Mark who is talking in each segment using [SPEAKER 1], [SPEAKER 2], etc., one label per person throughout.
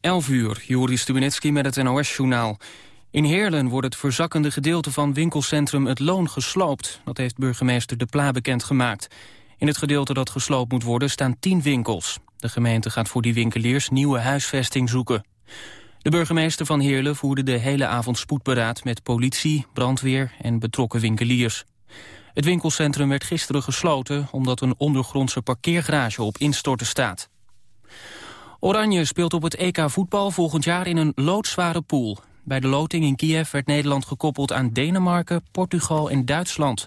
[SPEAKER 1] 11 uur, Joris Stubenitski met het NOS-journaal. In Heerlen wordt het verzakkende gedeelte van winkelcentrum Het Loon gesloopt. Dat heeft burgemeester De Pla bekendgemaakt. In het gedeelte dat gesloopt moet worden staan 10 winkels. De gemeente gaat voor die winkeliers nieuwe huisvesting zoeken. De burgemeester van Heerlen voerde de hele avond spoedberaad... met politie, brandweer en betrokken winkeliers. Het winkelcentrum werd gisteren gesloten... omdat een ondergrondse parkeergarage op instorten staat. Oranje speelt op het EK voetbal volgend jaar in een loodzware pool. Bij de loting in Kiev werd Nederland gekoppeld aan Denemarken, Portugal en Duitsland.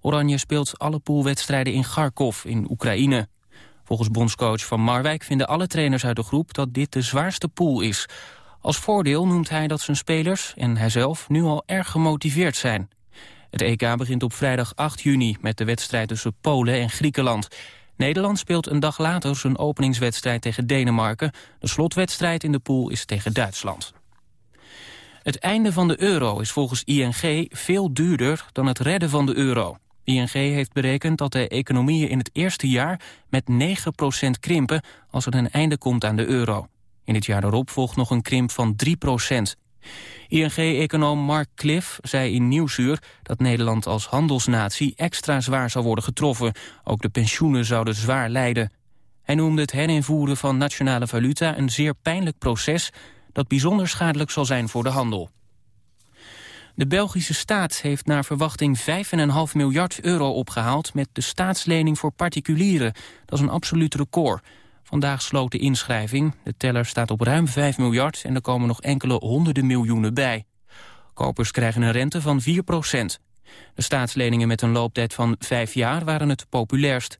[SPEAKER 1] Oranje speelt alle poolwedstrijden in Kharkov in Oekraïne. Volgens bondscoach Van Marwijk vinden alle trainers uit de groep dat dit de zwaarste pool is. Als voordeel noemt hij dat zijn spelers en hijzelf nu al erg gemotiveerd zijn. Het EK begint op vrijdag 8 juni met de wedstrijd tussen Polen en Griekenland. Nederland speelt een dag later zijn openingswedstrijd tegen Denemarken. De slotwedstrijd in de pool is tegen Duitsland. Het einde van de euro is volgens ING veel duurder dan het redden van de euro. ING heeft berekend dat de economieën in het eerste jaar met 9% krimpen als er een einde komt aan de euro. In het jaar erop volgt nog een krimp van 3 ING-econoom Mark Cliff zei in Nieuwsuur dat Nederland als handelsnatie extra zwaar zou worden getroffen. Ook de pensioenen zouden zwaar lijden. Hij noemde het herinvoeren van nationale valuta een zeer pijnlijk proces dat bijzonder schadelijk zal zijn voor de handel. De Belgische staat heeft naar verwachting 5,5 miljard euro opgehaald... met de staatslening voor particulieren. Dat is een absoluut record. Vandaag sloot de inschrijving. De teller staat op ruim 5 miljard en er komen nog enkele honderden miljoenen bij. Kopers krijgen een rente van 4 procent. De staatsleningen met een looptijd van 5 jaar waren het populairst.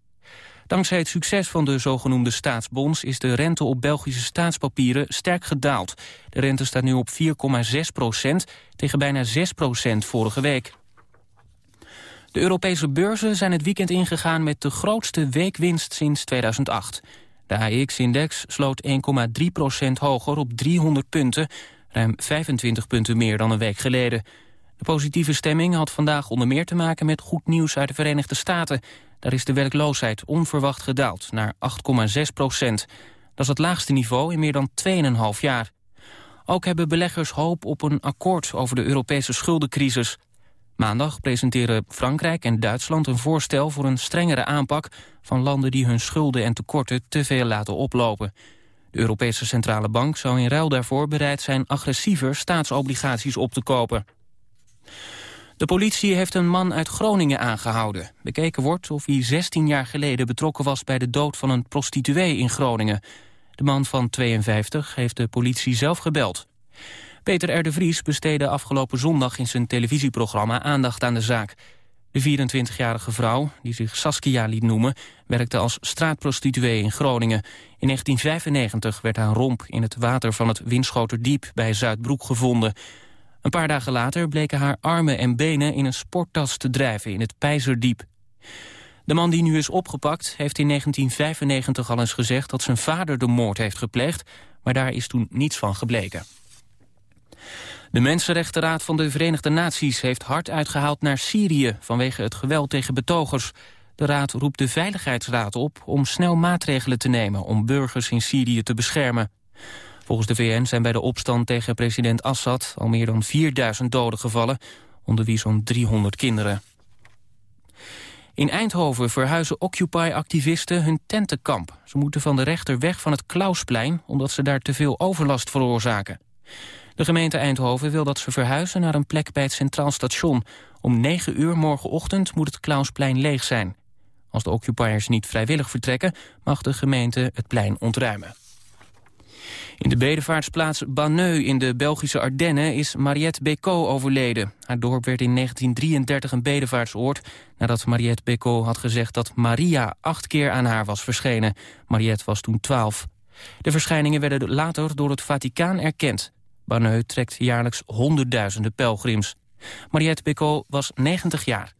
[SPEAKER 1] Dankzij het succes van de zogenoemde staatsbonds... is de rente op Belgische staatspapieren sterk gedaald. De rente staat nu op 4,6 procent tegen bijna 6 procent vorige week. De Europese beurzen zijn het weekend ingegaan met de grootste weekwinst sinds 2008. De AEX-index sloot 1,3 procent hoger op 300 punten, ruim 25 punten meer dan een week geleden. De positieve stemming had vandaag onder meer te maken met goed nieuws uit de Verenigde Staten. Daar is de werkloosheid onverwacht gedaald naar 8,6 procent. Dat is het laagste niveau in meer dan 2,5 jaar. Ook hebben beleggers hoop op een akkoord over de Europese schuldencrisis. Maandag presenteren Frankrijk en Duitsland een voorstel voor een strengere aanpak van landen die hun schulden en tekorten te veel laten oplopen. De Europese Centrale Bank zou in ruil daarvoor bereid zijn agressiever staatsobligaties op te kopen. De politie heeft een man uit Groningen aangehouden. Bekeken wordt of hij 16 jaar geleden betrokken was bij de dood van een prostituee in Groningen. De man van 52 heeft de politie zelf gebeld. Peter R. de Vries besteedde afgelopen zondag in zijn televisieprogramma aandacht aan de zaak. De 24-jarige vrouw, die zich Saskia liet noemen, werkte als straatprostituee in Groningen. In 1995 werd haar romp in het water van het Winschoterdiep bij Zuidbroek gevonden. Een paar dagen later bleken haar armen en benen in een sporttas te drijven in het Pijzerdiep. De man die nu is opgepakt heeft in 1995 al eens gezegd dat zijn vader de moord heeft gepleegd, maar daar is toen niets van gebleken. De Mensenrechtenraad van de Verenigde Naties heeft hard uitgehaald naar Syrië vanwege het geweld tegen betogers. De raad roept de Veiligheidsraad op om snel maatregelen te nemen om burgers in Syrië te beschermen. Volgens de VN zijn bij de opstand tegen president Assad al meer dan 4000 doden gevallen, onder wie zo'n 300 kinderen. In Eindhoven verhuizen Occupy-activisten hun tentenkamp. Ze moeten van de rechter weg van het Klausplein... omdat ze daar te veel overlast veroorzaken. De gemeente Eindhoven wil dat ze verhuizen naar een plek bij het Centraal Station. Om 9 uur morgenochtend moet het Klausplein leeg zijn. Als de occupiers niet vrijwillig vertrekken, mag de gemeente het plein ontruimen. In de bedevaartsplaats Banneux in de Belgische Ardennen is Mariette Bécaud overleden. Haar dorp werd in 1933 een bedevaartsoord nadat Mariette Bécaud had gezegd dat Maria acht keer aan haar was verschenen. Mariette was toen twaalf. De verschijningen werden later door het Vaticaan erkend. Banneux trekt jaarlijks honderdduizenden pelgrims. Mariette Bécaud was 90 jaar.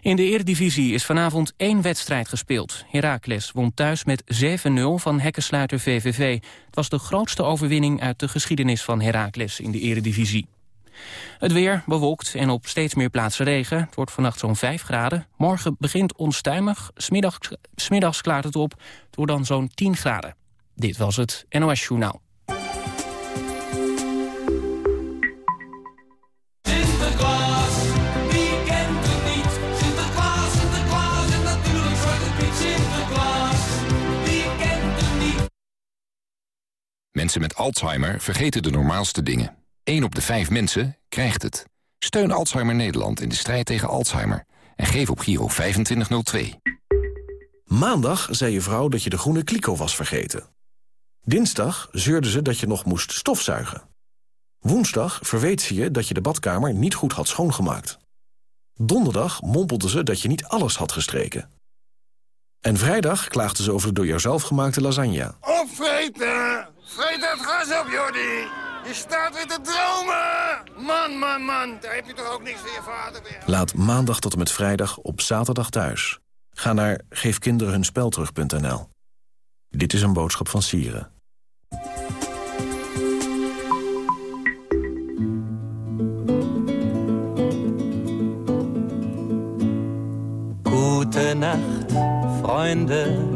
[SPEAKER 1] In de Eredivisie is vanavond één wedstrijd gespeeld. Heracles won thuis met 7-0 van hekkensluiter VVV. Het was de grootste overwinning uit de geschiedenis van Heracles in de Eredivisie. Het weer bewolkt en op steeds meer plaatsen regen. Het wordt vannacht zo'n 5 graden. Morgen begint onstuimig. Smiddags, smiddags klaart het op. Het wordt dan zo'n 10 graden. Dit was het NOS Journaal.
[SPEAKER 2] Mensen met Alzheimer vergeten de normaalste dingen. 1 op de 5 mensen krijgt het. Steun Alzheimer Nederland in de strijd tegen Alzheimer. En geef op Giro 2502.
[SPEAKER 3] Maandag zei je vrouw dat je de groene kliko was vergeten. Dinsdag zeurde ze dat je nog moest stofzuigen. Woensdag verweet ze je dat je de badkamer niet goed had schoongemaakt. Donderdag mompelde ze dat je niet alles had gestreken. En vrijdag klaagde ze over de door jouzelf gemaakte lasagne.
[SPEAKER 4] Opvreten! Vreet dat gas op, Jordi! Je staat weer te dromen! Man, man, man, daar heb je toch ook niks van je vader weer.
[SPEAKER 3] Laat maandag tot en met vrijdag op zaterdag thuis. Ga naar geefkinderenhunspelterug.nl. Dit is een boodschap van Sieren.
[SPEAKER 5] Gute Nacht, Freunde.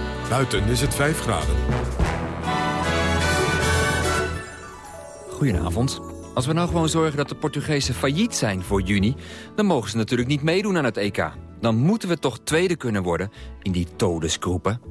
[SPEAKER 6] Buiten is het 5 graden.
[SPEAKER 7] Goedenavond. Als we nou gewoon zorgen dat de Portugezen failliet zijn voor juni... dan mogen ze natuurlijk niet meedoen aan het EK. Dan moeten we toch tweede kunnen worden in die todesgroepen.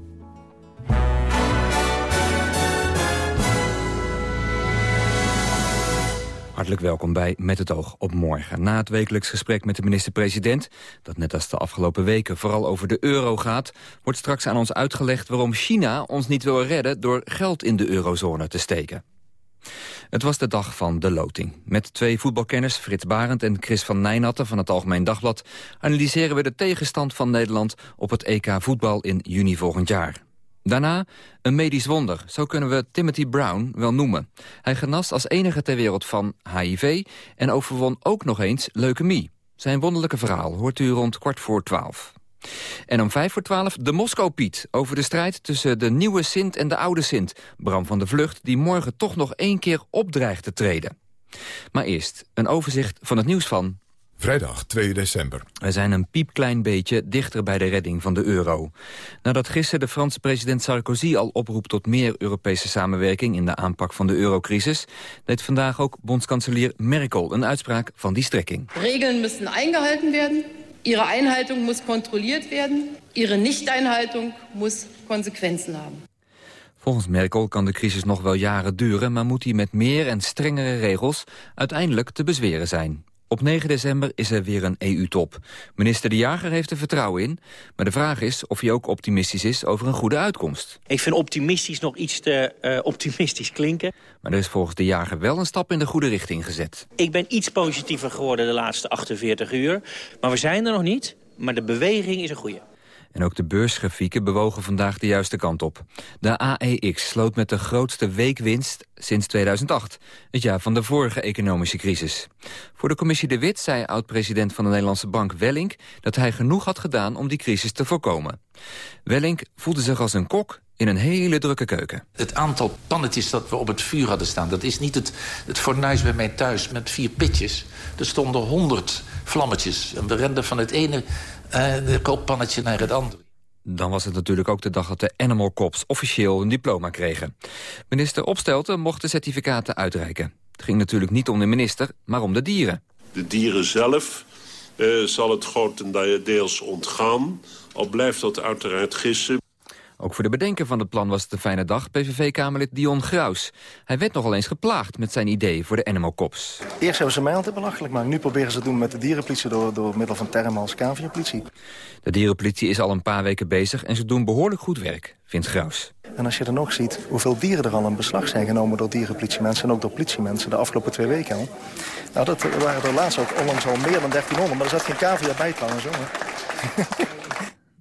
[SPEAKER 7] Hartelijk welkom bij Met het oog op morgen. Na het wekelijks gesprek met de minister-president... dat net als de afgelopen weken vooral over de euro gaat... wordt straks aan ons uitgelegd waarom China ons niet wil redden... door geld in de eurozone te steken. Het was de dag van de loting. Met twee voetbalkenners, Frits Barend en Chris van Nijnatten van het Algemeen Dagblad... analyseren we de tegenstand van Nederland op het EK voetbal in juni volgend jaar. Daarna een medisch wonder, zo kunnen we Timothy Brown wel noemen. Hij genas als enige ter wereld van HIV en overwon ook nog eens leukemie. Zijn wonderlijke verhaal hoort u rond kwart voor twaalf. En om vijf voor twaalf de Moskou-Piet... over de strijd tussen de nieuwe Sint en de oude Sint. Bram van de Vlucht, die morgen toch nog één keer opdreigt te treden. Maar eerst een overzicht van het nieuws van...
[SPEAKER 6] Vrijdag 2 december.
[SPEAKER 7] We zijn een piepklein beetje dichter bij de redding van de euro. Nadat gisteren de Franse president Sarkozy al oproept tot meer Europese samenwerking in de aanpak van de eurocrisis, deed vandaag ook bondskanselier Merkel een uitspraak van die strekking.
[SPEAKER 8] Regeln müssen eingehalten werden. Ihre Einhaltung muss kontrolliert werden. Ihre Nichteinhaltung muss Konsequenzen haben.
[SPEAKER 7] Volgens Merkel kan de crisis nog wel jaren duren... maar moet die met meer en strengere regels uiteindelijk te bezweren zijn. Op 9 december is er weer een EU-top. Minister De Jager heeft er vertrouwen in. Maar de vraag is of hij ook optimistisch is over een goede uitkomst.
[SPEAKER 9] Ik vind optimistisch nog iets te uh, optimistisch klinken.
[SPEAKER 7] Maar er is volgens De Jager wel een stap in de goede richting gezet.
[SPEAKER 9] Ik ben iets positiever geworden de laatste 48 uur. Maar we zijn er nog niet. Maar de beweging is een goede.
[SPEAKER 7] En ook de beursgrafieken bewogen vandaag de juiste kant op. De AEX sloot met de grootste weekwinst sinds 2008, het jaar van de vorige economische crisis. Voor de commissie De Wit zei oud-president van de Nederlandse Bank Wellink... dat hij genoeg had gedaan om die crisis te voorkomen. Wellink voelde zich als een kok in een hele drukke keuken.
[SPEAKER 10] Het aantal pannetjes dat we op het vuur hadden staan... dat is niet het, het fornuis bij mij thuis met vier pitjes. Er stonden honderd vlammetjes. En we renden van het ene uh, kooppannetje naar het andere.
[SPEAKER 7] Dan was het natuurlijk ook de dag dat de Animal Cops officieel een diploma kregen. Minister Opstelten mocht de certificaten uitreiken. Het ging natuurlijk niet om de minister, maar om de dieren.
[SPEAKER 11] De dieren zelf uh, zal het grotendeels ontgaan. Al blijft dat uiteraard gissen.
[SPEAKER 7] Ook voor de bedenker van het plan was het een fijne dag, PVV-Kamerlid Dion Graus. Hij werd nogal eens geplaagd met zijn idee voor de Animal Cops.
[SPEAKER 12] Eerst hebben ze mij altijd belachelijk gemaakt. Nu proberen ze het doen met de dierenpolitie door, door middel van termen als cavia-politie.
[SPEAKER 7] De dierenpolitie is al een paar weken bezig en ze doen behoorlijk goed werk, vindt Graus.
[SPEAKER 12] En als je dan ook ziet hoeveel dieren er al in beslag zijn genomen door dierenpolitiemensen en ook door politiemensen de afgelopen twee weken al. Nou, dat waren er laatst ook onlangs al meer dan 1300, maar er zat geen cavia bij trouwens hoor.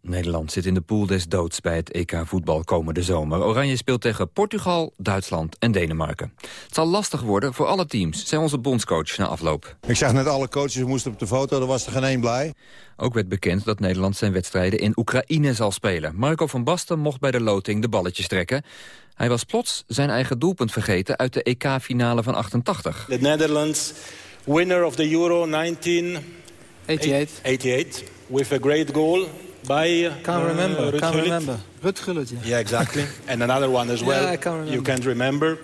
[SPEAKER 7] Nederland zit in de pool des doods bij het EK voetbal komende zomer. Oranje speelt tegen Portugal, Duitsland en Denemarken. Het zal lastig worden voor alle teams, zei onze bondscoach na afloop.
[SPEAKER 13] Ik zag net alle coaches moesten op de foto, er was er geen één blij.
[SPEAKER 7] Ook werd bekend dat Nederland zijn wedstrijden in Oekraïne zal spelen. Marco van Basten mocht bij de loting de balletjes trekken. Hij was plots zijn eigen doelpunt vergeten uit de EK-finale van 88.
[SPEAKER 14] The Netherlands, winner of the Euro 1988, 88, with a great goal by
[SPEAKER 15] Can't remember,
[SPEAKER 14] uh, Ruud
[SPEAKER 15] can't
[SPEAKER 14] Gullit.
[SPEAKER 15] remember. Ruud Gullit, yeah.
[SPEAKER 14] Yeah, exactly. And another one as well.
[SPEAKER 15] Yeah, I can't remember.
[SPEAKER 14] you can't remember.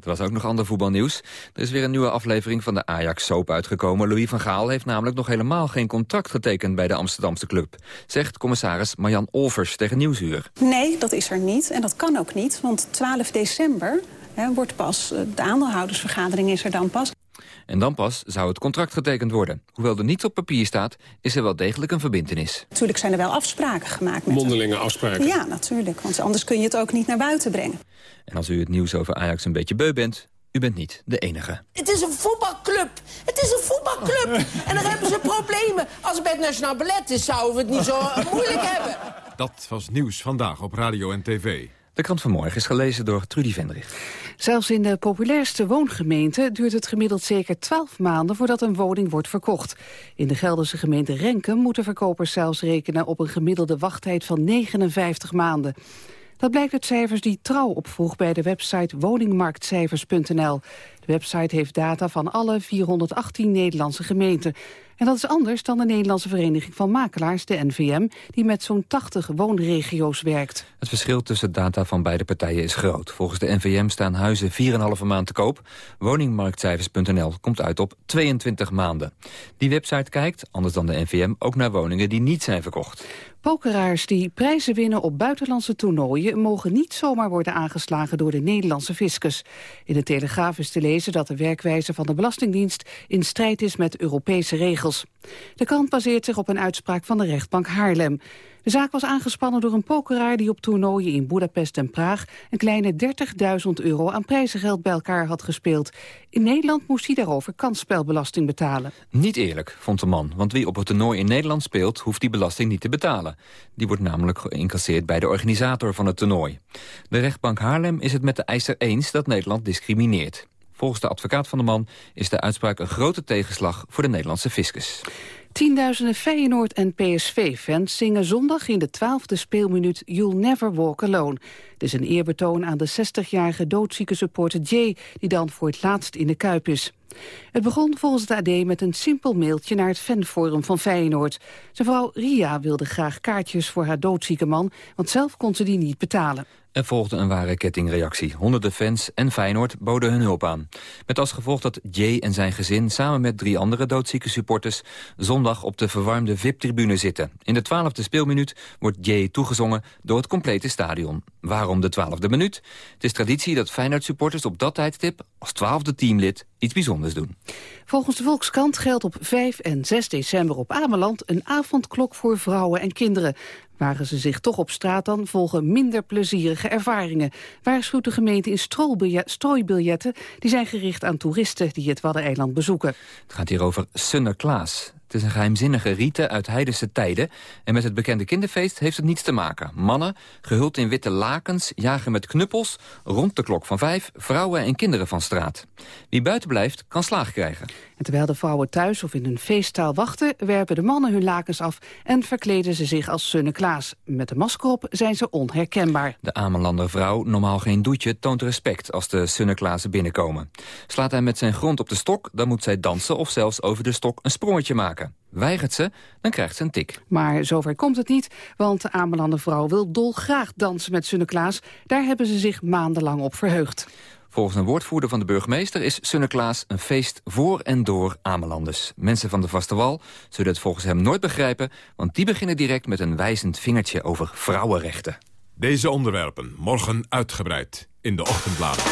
[SPEAKER 7] Er was ook nog ander voetbalnieuws. Er is weer een nieuwe aflevering van de Ajax-soap uitgekomen. Louis van Gaal heeft namelijk nog helemaal geen contract getekend bij de Amsterdamse club. Zegt commissaris Marjan Olvers tegen Nieuwsuur.
[SPEAKER 16] Nee, dat is er niet. En dat kan ook niet, want 12 december hè, wordt pas... eh, de aandeelhoudersvergadering is er dan pas.
[SPEAKER 7] En dan pas zou het contract getekend worden. Hoewel er niets op papier staat, is er wel degelijk een verbintenis.
[SPEAKER 16] Natuurlijk zijn er wel afspraken gemaakt met
[SPEAKER 17] Mondelinge afspraken.
[SPEAKER 16] Ja, natuurlijk, want anders kun je het ook niet naar buiten brengen.
[SPEAKER 7] En als u het nieuws over Ajax een beetje beu bent, u bent niet de enige.
[SPEAKER 18] Het is een voetbalclub. Het is een voetbalclub. En dan hebben ze problemen. Als het bij het Nationaal Ballet is, zouden we het niet zo moeilijk hebben.
[SPEAKER 6] Dat was nieuws vandaag op radio en tv.
[SPEAKER 7] De krant van morgen is gelezen door Trudy Vendrich.
[SPEAKER 19] Zelfs in de populairste woongemeente duurt het gemiddeld zeker 12 maanden voordat een woning wordt verkocht. In de Gelderse gemeente Renkum moeten verkopers zelfs rekenen op een gemiddelde wachttijd van 59 maanden. Dat blijkt uit cijfers die Trouw opvroeg bij de website woningmarktcijfers.nl. De website heeft data van alle 418 Nederlandse gemeenten. En dat is anders dan de Nederlandse Vereniging van Makelaars, de NVM... die met zo'n 80 woonregio's werkt.
[SPEAKER 7] Het verschil tussen data van beide partijen is groot. Volgens de NVM staan huizen 4,5 maand te koop. Woningmarktcijfers.nl komt uit op 22 maanden. Die website kijkt, anders dan de NVM, ook naar woningen die niet zijn verkocht.
[SPEAKER 19] Pokeraars die prijzen winnen op buitenlandse toernooien... mogen niet zomaar worden aangeslagen door de Nederlandse fiscus. In de Telegraaf is te lezen dat de werkwijze van de Belastingdienst... in strijd is met Europese regels. De krant baseert zich op een uitspraak van de rechtbank Haarlem. De zaak was aangespannen door een pokeraar die op toernooien in Budapest en Praag... een kleine 30.000 euro aan prijzengeld bij elkaar had gespeeld. In Nederland moest hij daarover kansspelbelasting betalen.
[SPEAKER 7] Niet eerlijk, vond de man, want wie op het toernooi in Nederland speelt... hoeft die belasting niet te betalen. Die wordt namelijk geïncasseerd bij de organisator van het toernooi. De rechtbank Haarlem is het met de eiser eens dat Nederland discrimineert. Volgens de advocaat van de man is de uitspraak een grote tegenslag voor de Nederlandse fiscus.
[SPEAKER 19] Tienduizenden Feyenoord- en PSV-fans zingen zondag in de twaalfde speelminuut You'll Never Walk Alone. Het is een eerbetoon aan de 60-jarige doodzieke supporter Jay, die dan voor het laatst in de Kuip is. Het begon volgens het AD met een simpel mailtje naar het fanforum van Feyenoord. Zijn vrouw Ria wilde graag kaartjes voor haar doodzieke man, want zelf kon ze die niet betalen.
[SPEAKER 7] Er volgde een ware kettingreactie. Honderden fans en Feyenoord boden hun hulp aan. Met als gevolg dat Jay en zijn gezin samen met drie andere doodzieke supporters... zondag op de verwarmde VIP-tribune zitten. In de twaalfde speelminuut wordt Jay toegezongen door het complete stadion. Waarom de twaalfde minuut? Het is traditie dat Feyenoord-supporters op dat tijdstip... als twaalfde teamlid iets bijzonders doen.
[SPEAKER 19] Volgens de Volkskrant geldt op 5 en 6 december op Ameland... een avondklok voor vrouwen en kinderen. Wagen ze zich toch op straat dan volgen minder plezierige ervaringen. Waarschuwt de gemeente in strooibiljet- strooibiljetten... die zijn gericht aan toeristen die het Waddeneiland bezoeken.
[SPEAKER 7] Het gaat hier over Sinterklaas. Het is een geheimzinnige rite uit heidense tijden... en met het bekende kinderfeest heeft het niets te maken. Mannen, gehuld in witte lakens, jagen met knuppels... rond de klok van vijf vrouwen en kinderen van straat. Wie buiten blijft, kan slaag krijgen.
[SPEAKER 19] En terwijl de vrouwen thuis of in een feestzaal wachten... werpen de mannen hun lakens af en verkleden ze zich als Sinterklaas. Met de masker op zijn ze onherkenbaar.
[SPEAKER 7] De Amellander vrouw, normaal geen doetje, toont respect als de Sinterklaasen binnenkomen. Slaat hij met zijn grond op de stok, dan moet zij dansen of zelfs over de stok een sprongetje maken. Weigert ze, dan krijgt ze een tik.
[SPEAKER 19] Maar zover komt het niet, want de Amelander vrouw wil dolgraag dansen met Sinterklaas. Daar hebben ze zich maandenlang op verheugd.
[SPEAKER 7] Volgens een woordvoerder van de burgemeester is Sinterklaas een feest voor en door Amelanders. Mensen van de vaste wal zullen het volgens hem nooit begrijpen, want die beginnen direct met een wijzend vingertje over vrouwenrechten.
[SPEAKER 6] Deze onderwerpen morgen uitgebreid in de ochtendbladen.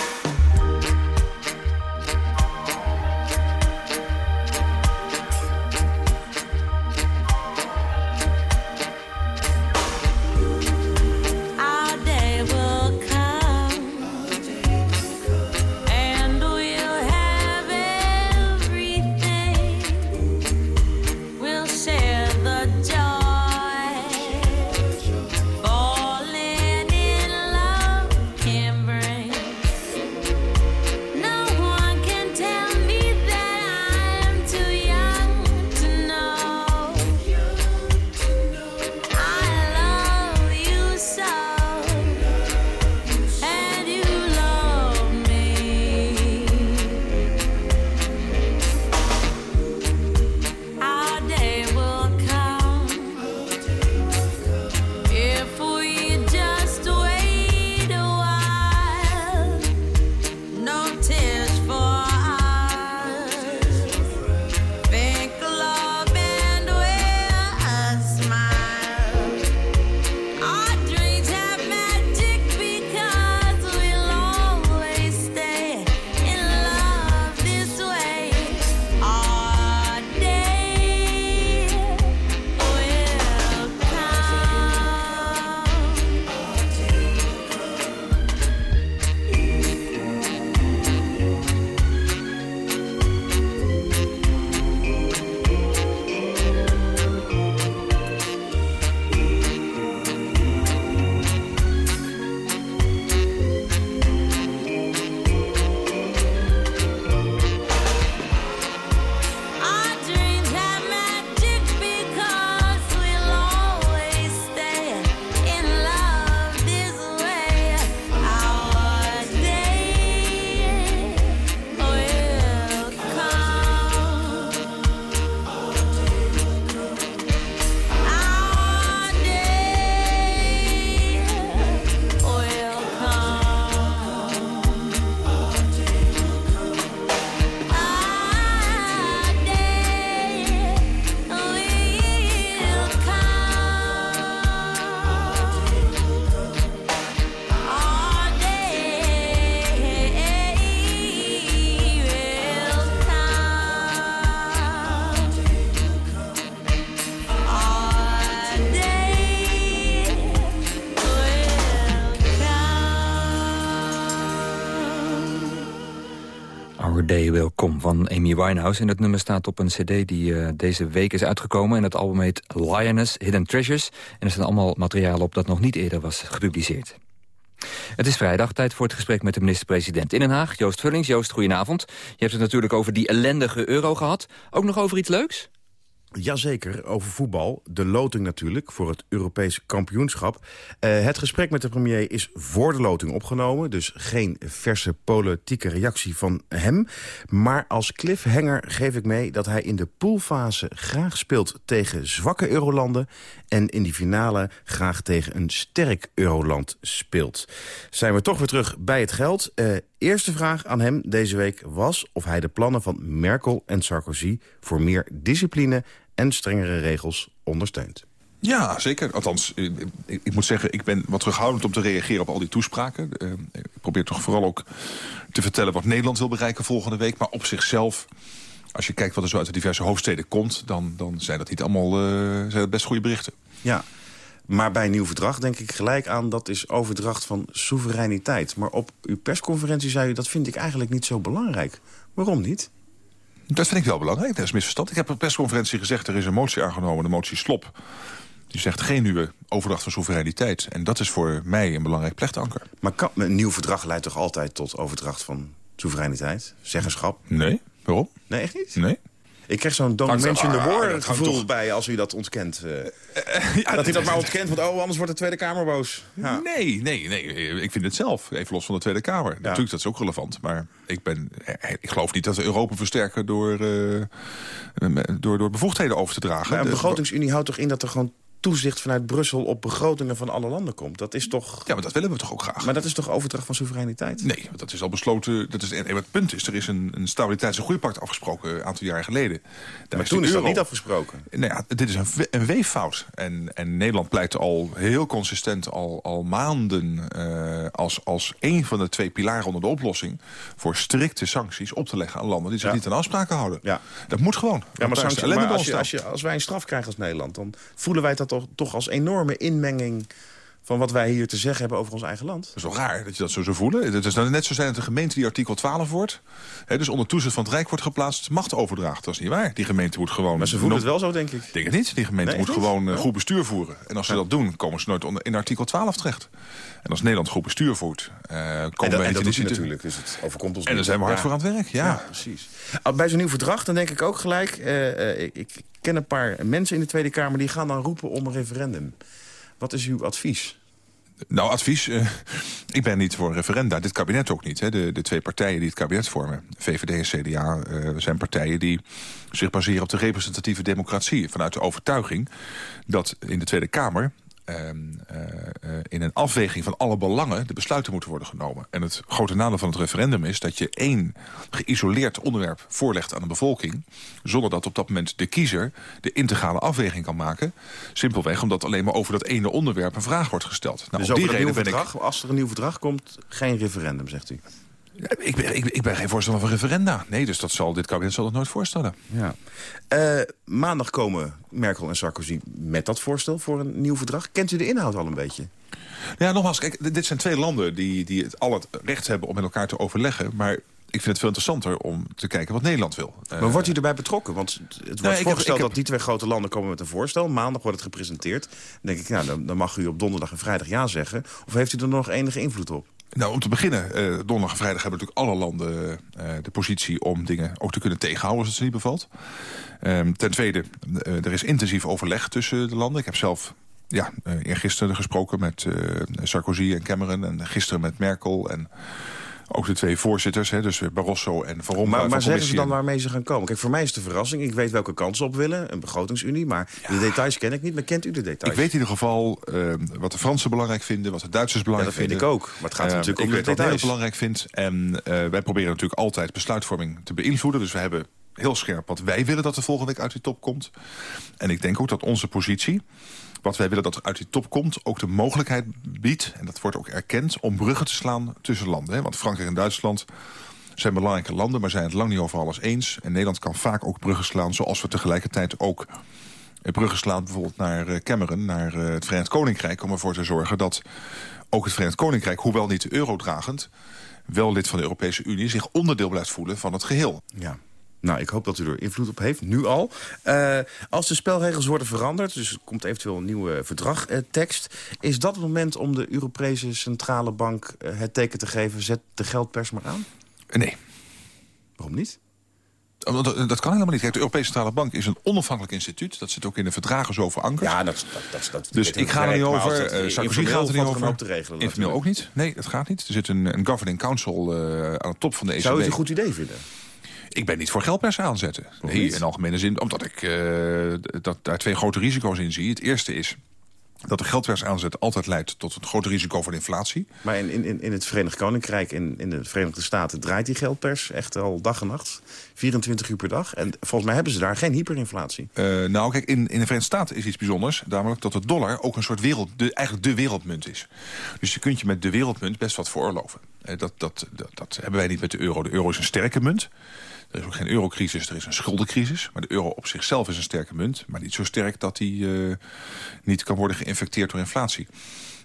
[SPEAKER 7] Amy Winehouse. En het nummer staat op een cd die uh, deze week is uitgekomen. En het album heet Lioness Hidden Treasures. En er staan allemaal materiaal op dat nog niet eerder was gepubliceerd. Het is vrijdag, tijd voor het gesprek met de minister-president in Den Haag. Joost Vullings. Joost, goedenavond. Je hebt het natuurlijk over die ellendige euro gehad. Ook nog over iets leuks?
[SPEAKER 15] Jazeker, over voetbal. De loting natuurlijk voor het Europees kampioenschap. Uh, het gesprek met de premier is voor de loting opgenomen. Dus geen verse politieke reactie van hem. Maar als cliffhanger geef ik mee dat hij in de poolfase graag speelt tegen zwakke eurolanden. En in die finale graag tegen een sterk euroland speelt. Zijn we toch weer terug bij het geld. Uh, eerste vraag aan hem deze week was of hij de plannen van Merkel en Sarkozy... voor meer discipline en strengere regels ondersteunt.
[SPEAKER 17] Ja, zeker. Althans, ik, ik, moet zeggen, ik ben wat terughoudend om te reageren op al die toespraken. Uh, ik probeer toch vooral ook te vertellen wat Nederland wil bereiken volgende week. Maar op zichzelf, als je kijkt wat er zo uit de diverse hoofdsteden komt... dan, dan zijn dat niet allemaal uh, zijn dat best goede berichten.
[SPEAKER 15] Ja, maar bij een nieuw verdrag denk ik gelijk aan... dat is overdracht van soevereiniteit. Maar op uw persconferentie zei u... dat vind ik eigenlijk niet zo belangrijk. Waarom niet?
[SPEAKER 17] Dat vind ik wel belangrijk, dat is misverstand. Ik heb op een persconferentie gezegd, er is een motie aangenomen, de motie Slop. Die zegt geen nieuwe overdracht van soevereiniteit. En dat is voor mij een belangrijk plechtanker.
[SPEAKER 15] Maar kan, een nieuw verdrag leidt toch altijd tot overdracht van soevereiniteit? Zeggenschap?
[SPEAKER 17] Nee, waarom?
[SPEAKER 15] Nee, echt niet?
[SPEAKER 17] Nee.
[SPEAKER 15] Ik krijg zo'n don't mention the war gevoel bij als u dat ontkent. Uh, ja, dat u dat maar ontkent, want oh, anders wordt de Tweede Kamer boos.
[SPEAKER 17] Nee, nee, nee. Ik vind het zelf. Even los van de Tweede Kamer. Natuurlijk, dat is ook relevant. Maar ik, ben, ik geloof niet dat we Europa versterken door, door, door bevoegdheden over te dragen.
[SPEAKER 15] Maar een begrotingsunie houdt toch in dat er gewoon toezicht vanuit Brussel op begrotingen van alle landen komt. Dat is toch...
[SPEAKER 17] Ja, maar dat willen we toch ook graag.
[SPEAKER 15] Maar dat is toch overdracht van soevereiniteit?
[SPEAKER 17] Nee, want dat is al besloten. Dat is, en het punt is, er is een, een stabiliteits- en groeipact afgesproken een aantal jaar geleden.
[SPEAKER 15] Daar maar toen is dat niet afgesproken.
[SPEAKER 17] Nou ja, dit is een, een weeffout. En, en Nederland pleit al heel consistent al, al maanden uh, als, als een van de twee pilaren onder de oplossing... voor strikte sancties op te leggen aan landen die zich ja. niet aan afspraken houden. Ja. Dat moet gewoon.
[SPEAKER 15] Ja, maar, sancties, maar als, je, als, je, als wij een straf krijgen als Nederland... dan voelen wij dat toch, toch als enorme inmenging van wat wij hier te zeggen hebben over ons eigen land. Dat
[SPEAKER 17] is wel raar dat je dat zo zou voelen. Het is nou net zo zijn dat de gemeente die artikel 12 wordt... Hè, dus onder toezicht van het Rijk wordt geplaatst, macht overdraagt. Dat is niet waar. Die gemeente moet gewoon...
[SPEAKER 15] Maar ze voelen het wel zo, denk ik.
[SPEAKER 17] denk het niet. Die gemeente nee, moet gewoon uh, goed bestuur voeren. En als ze dat doen, komen ze nooit onder, in artikel 12 terecht. En als Nederland goed bestuur voert, uh, komen
[SPEAKER 15] en dat,
[SPEAKER 17] wij
[SPEAKER 15] en dat is natuurlijk. Dus het overkomt ons
[SPEAKER 17] En daar zijn we hard ja. voor aan het werk, ja.
[SPEAKER 15] ja precies. Bij zo'n nieuw verdrag, dan denk ik ook gelijk... Uh, ik, ik ken een paar mensen in de Tweede Kamer... die gaan dan roepen om een referendum. Wat is uw advies?
[SPEAKER 17] Nou, advies. Ik ben niet voor een referenda. Dit kabinet ook niet. Hè. De, de twee partijen die het kabinet vormen, VVD en CDA... Zijn partijen die zich baseren op de representatieve democratie. Vanuit de overtuiging dat in de Tweede Kamer... Uh, in een afweging van alle belangen de besluiten moeten worden genomen. En het grote nadeel van het referendum is dat je één geïsoleerd onderwerp voorlegt aan de bevolking... zonder dat op dat moment de kiezer de integrale afweging kan maken. Simpelweg omdat alleen maar over dat ene onderwerp een vraag wordt gesteld.
[SPEAKER 15] Nou, dus op die reden verdrag, ik... als er een nieuw verdrag komt, geen referendum, zegt u?
[SPEAKER 17] Ik ben, ik, ik ben geen voorstander van referenda. Nee, dus dat zal, dit kabinet zal dat nooit voorstellen.
[SPEAKER 15] Ja. Uh, maandag komen Merkel en Sarkozy met dat voorstel voor een nieuw verdrag. Kent u de inhoud al een beetje?
[SPEAKER 17] Ja, nogmaals, kijk, dit zijn twee landen die, die het, al het recht hebben om met elkaar te overleggen. Maar ik vind het veel interessanter om te kijken wat Nederland wil.
[SPEAKER 15] Maar wordt u erbij betrokken? Want het wordt nou, voorgesteld heb, dat die twee grote landen komen met een voorstel. Maandag wordt het gepresenteerd. Dan denk ik, nou, dan, dan mag u op donderdag en vrijdag ja zeggen. Of heeft u er nog enige invloed op?
[SPEAKER 17] Nou, om te beginnen, uh, donderdag en vrijdag hebben natuurlijk alle landen uh, de positie om dingen ook te kunnen tegenhouden als het ze niet bevalt. Ten tweede, er is intensief overleg tussen de landen. Ik heb zelf ja, eergisteren gesproken met Sarkozy en Cameron en gisteren met Merkel en ook de twee voorzitters, hè, dus Barroso en Van Rompuy.
[SPEAKER 15] Maar, maar zeggen ze dan waarmee ze gaan komen? Kijk, voor mij is het een verrassing. Ik weet welke kansen op willen, een begrotingsunie. Maar ja. de details ken ik niet. Maar kent u de details?
[SPEAKER 17] Ik weet in ieder geval uh, wat de Fransen belangrijk vinden, wat de Duitsers belangrijk
[SPEAKER 15] vinden.
[SPEAKER 17] Ja,
[SPEAKER 15] dat vind ik ook. Maar het gaat uh, natuurlijk
[SPEAKER 17] om
[SPEAKER 15] de details. Ik
[SPEAKER 17] weet wat belangrijk vindt. En uh, wij proberen natuurlijk altijd besluitvorming te beïnvloeden. Dus we hebben heel scherp wat wij willen dat er volgende week uit die top komt. En ik denk ook dat onze positie wat wij willen dat er uit die top komt... ook de mogelijkheid biedt, en dat wordt ook erkend... om bruggen te slaan tussen landen. Hè? Want Frankrijk en Duitsland zijn belangrijke landen... maar zijn het lang niet over alles eens. En Nederland kan vaak ook bruggen slaan... zoals we tegelijkertijd ook bruggen slaan bijvoorbeeld naar Cameron... naar het Verenigd Koninkrijk, om ervoor te zorgen dat ook het Verenigd Koninkrijk... hoewel niet euro-dragend wel lid van de Europese Unie... zich onderdeel blijft voelen van het geheel.
[SPEAKER 15] Ja. Nou, ik hoop dat u er invloed op heeft, nu al. Eh, als de spelregels worden veranderd, dus er komt eventueel een nieuwe verdragtekst... is dat het moment om de Europese Centrale Bank eh, het teken te geven... zet de geldpers maar aan?
[SPEAKER 17] Nee.
[SPEAKER 15] Waarom niet?
[SPEAKER 17] Oh, Dat, kan helemaal niet. Kijk, de Europese Centrale Bank is een onafhankelijk instituut. Dat zit ook in de verdragen zo verankerd.
[SPEAKER 15] Ja, dat, dat, dat, dat
[SPEAKER 17] Dus ik ga er niet over. eh,
[SPEAKER 15] eh,
[SPEAKER 17] Sarkozy gaat er niet
[SPEAKER 15] er
[SPEAKER 17] over.
[SPEAKER 15] hoop te regelen.
[SPEAKER 17] Informeel ook niet. Nee, dat gaat niet. Er zit een, een governing council eh, aan de top van de ECB.
[SPEAKER 15] Zou u het een goed idee vinden?
[SPEAKER 17] Ik ben niet voor geldpers aanzetten. Nee, in algemene zin. Omdat ik eh, dat daar twee grote risico's in zie. Het eerste is dat de geldpers aanzet altijd leidt tot een groot risico voor inflatie.
[SPEAKER 15] Maar in, in, in het Verenigd Koninkrijk en in de Verenigde Staten... draait die geldpers echt al dag en nacht. 24 uur per dag. En volgens mij hebben ze daar geen hyperinflatie.
[SPEAKER 17] Eh, nou, kijk, in, in de Verenigde Staten is iets bijzonders. Namelijk dat de dollar ook een soort wereld, de, eigenlijk de wereldmunt is. Dus je kunt je met de wereldmunt best wat veroorloven. Eh, dat, dat, dat, dat hebben wij niet met de euro. De euro is een sterke munt. Er is ook geen eurocrisis, er is een schuldencrisis. Maar de euro op zichzelf is een sterke munt. Maar niet zo sterk dat die eh, niet kan worden geïnfecteerd door inflatie.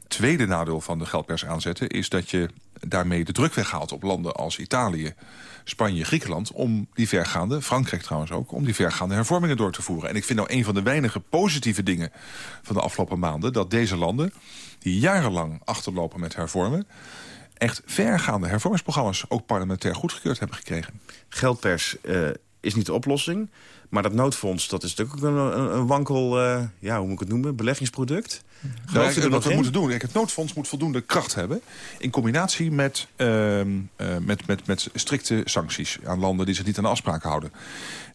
[SPEAKER 17] Tweede nadeel van de geldpers aanzetten is dat je daarmee de druk weghaalt op landen als Italië, Spanje, Griekenland... om die vergaande, Frankrijk trouwens ook, om die vergaande hervormingen door te voeren. En ik vind nou een van de weinige positieve dingen van de afgelopen maanden... dat deze landen, die jarenlang achterlopen met hervormen... echt vergaande hervormingsprogramma's ook parlementair goedgekeurd hebben gekregen.
[SPEAKER 15] Geldpers eh, is niet de oplossing. Maar dat noodfonds, dat is natuurlijk ook een, een, wankel... eh, ja, hoe moet ik het noemen? Beleggingsproduct? Gelooft u
[SPEAKER 17] Nou,
[SPEAKER 15] er
[SPEAKER 17] wat we
[SPEAKER 15] in?
[SPEAKER 17] moeten doen, kijk, het noodfonds moet voldoende kracht hebben... in combinatie met, ehm, eh, met, met, met strikte sancties aan landen die zich niet aan de afspraken houden.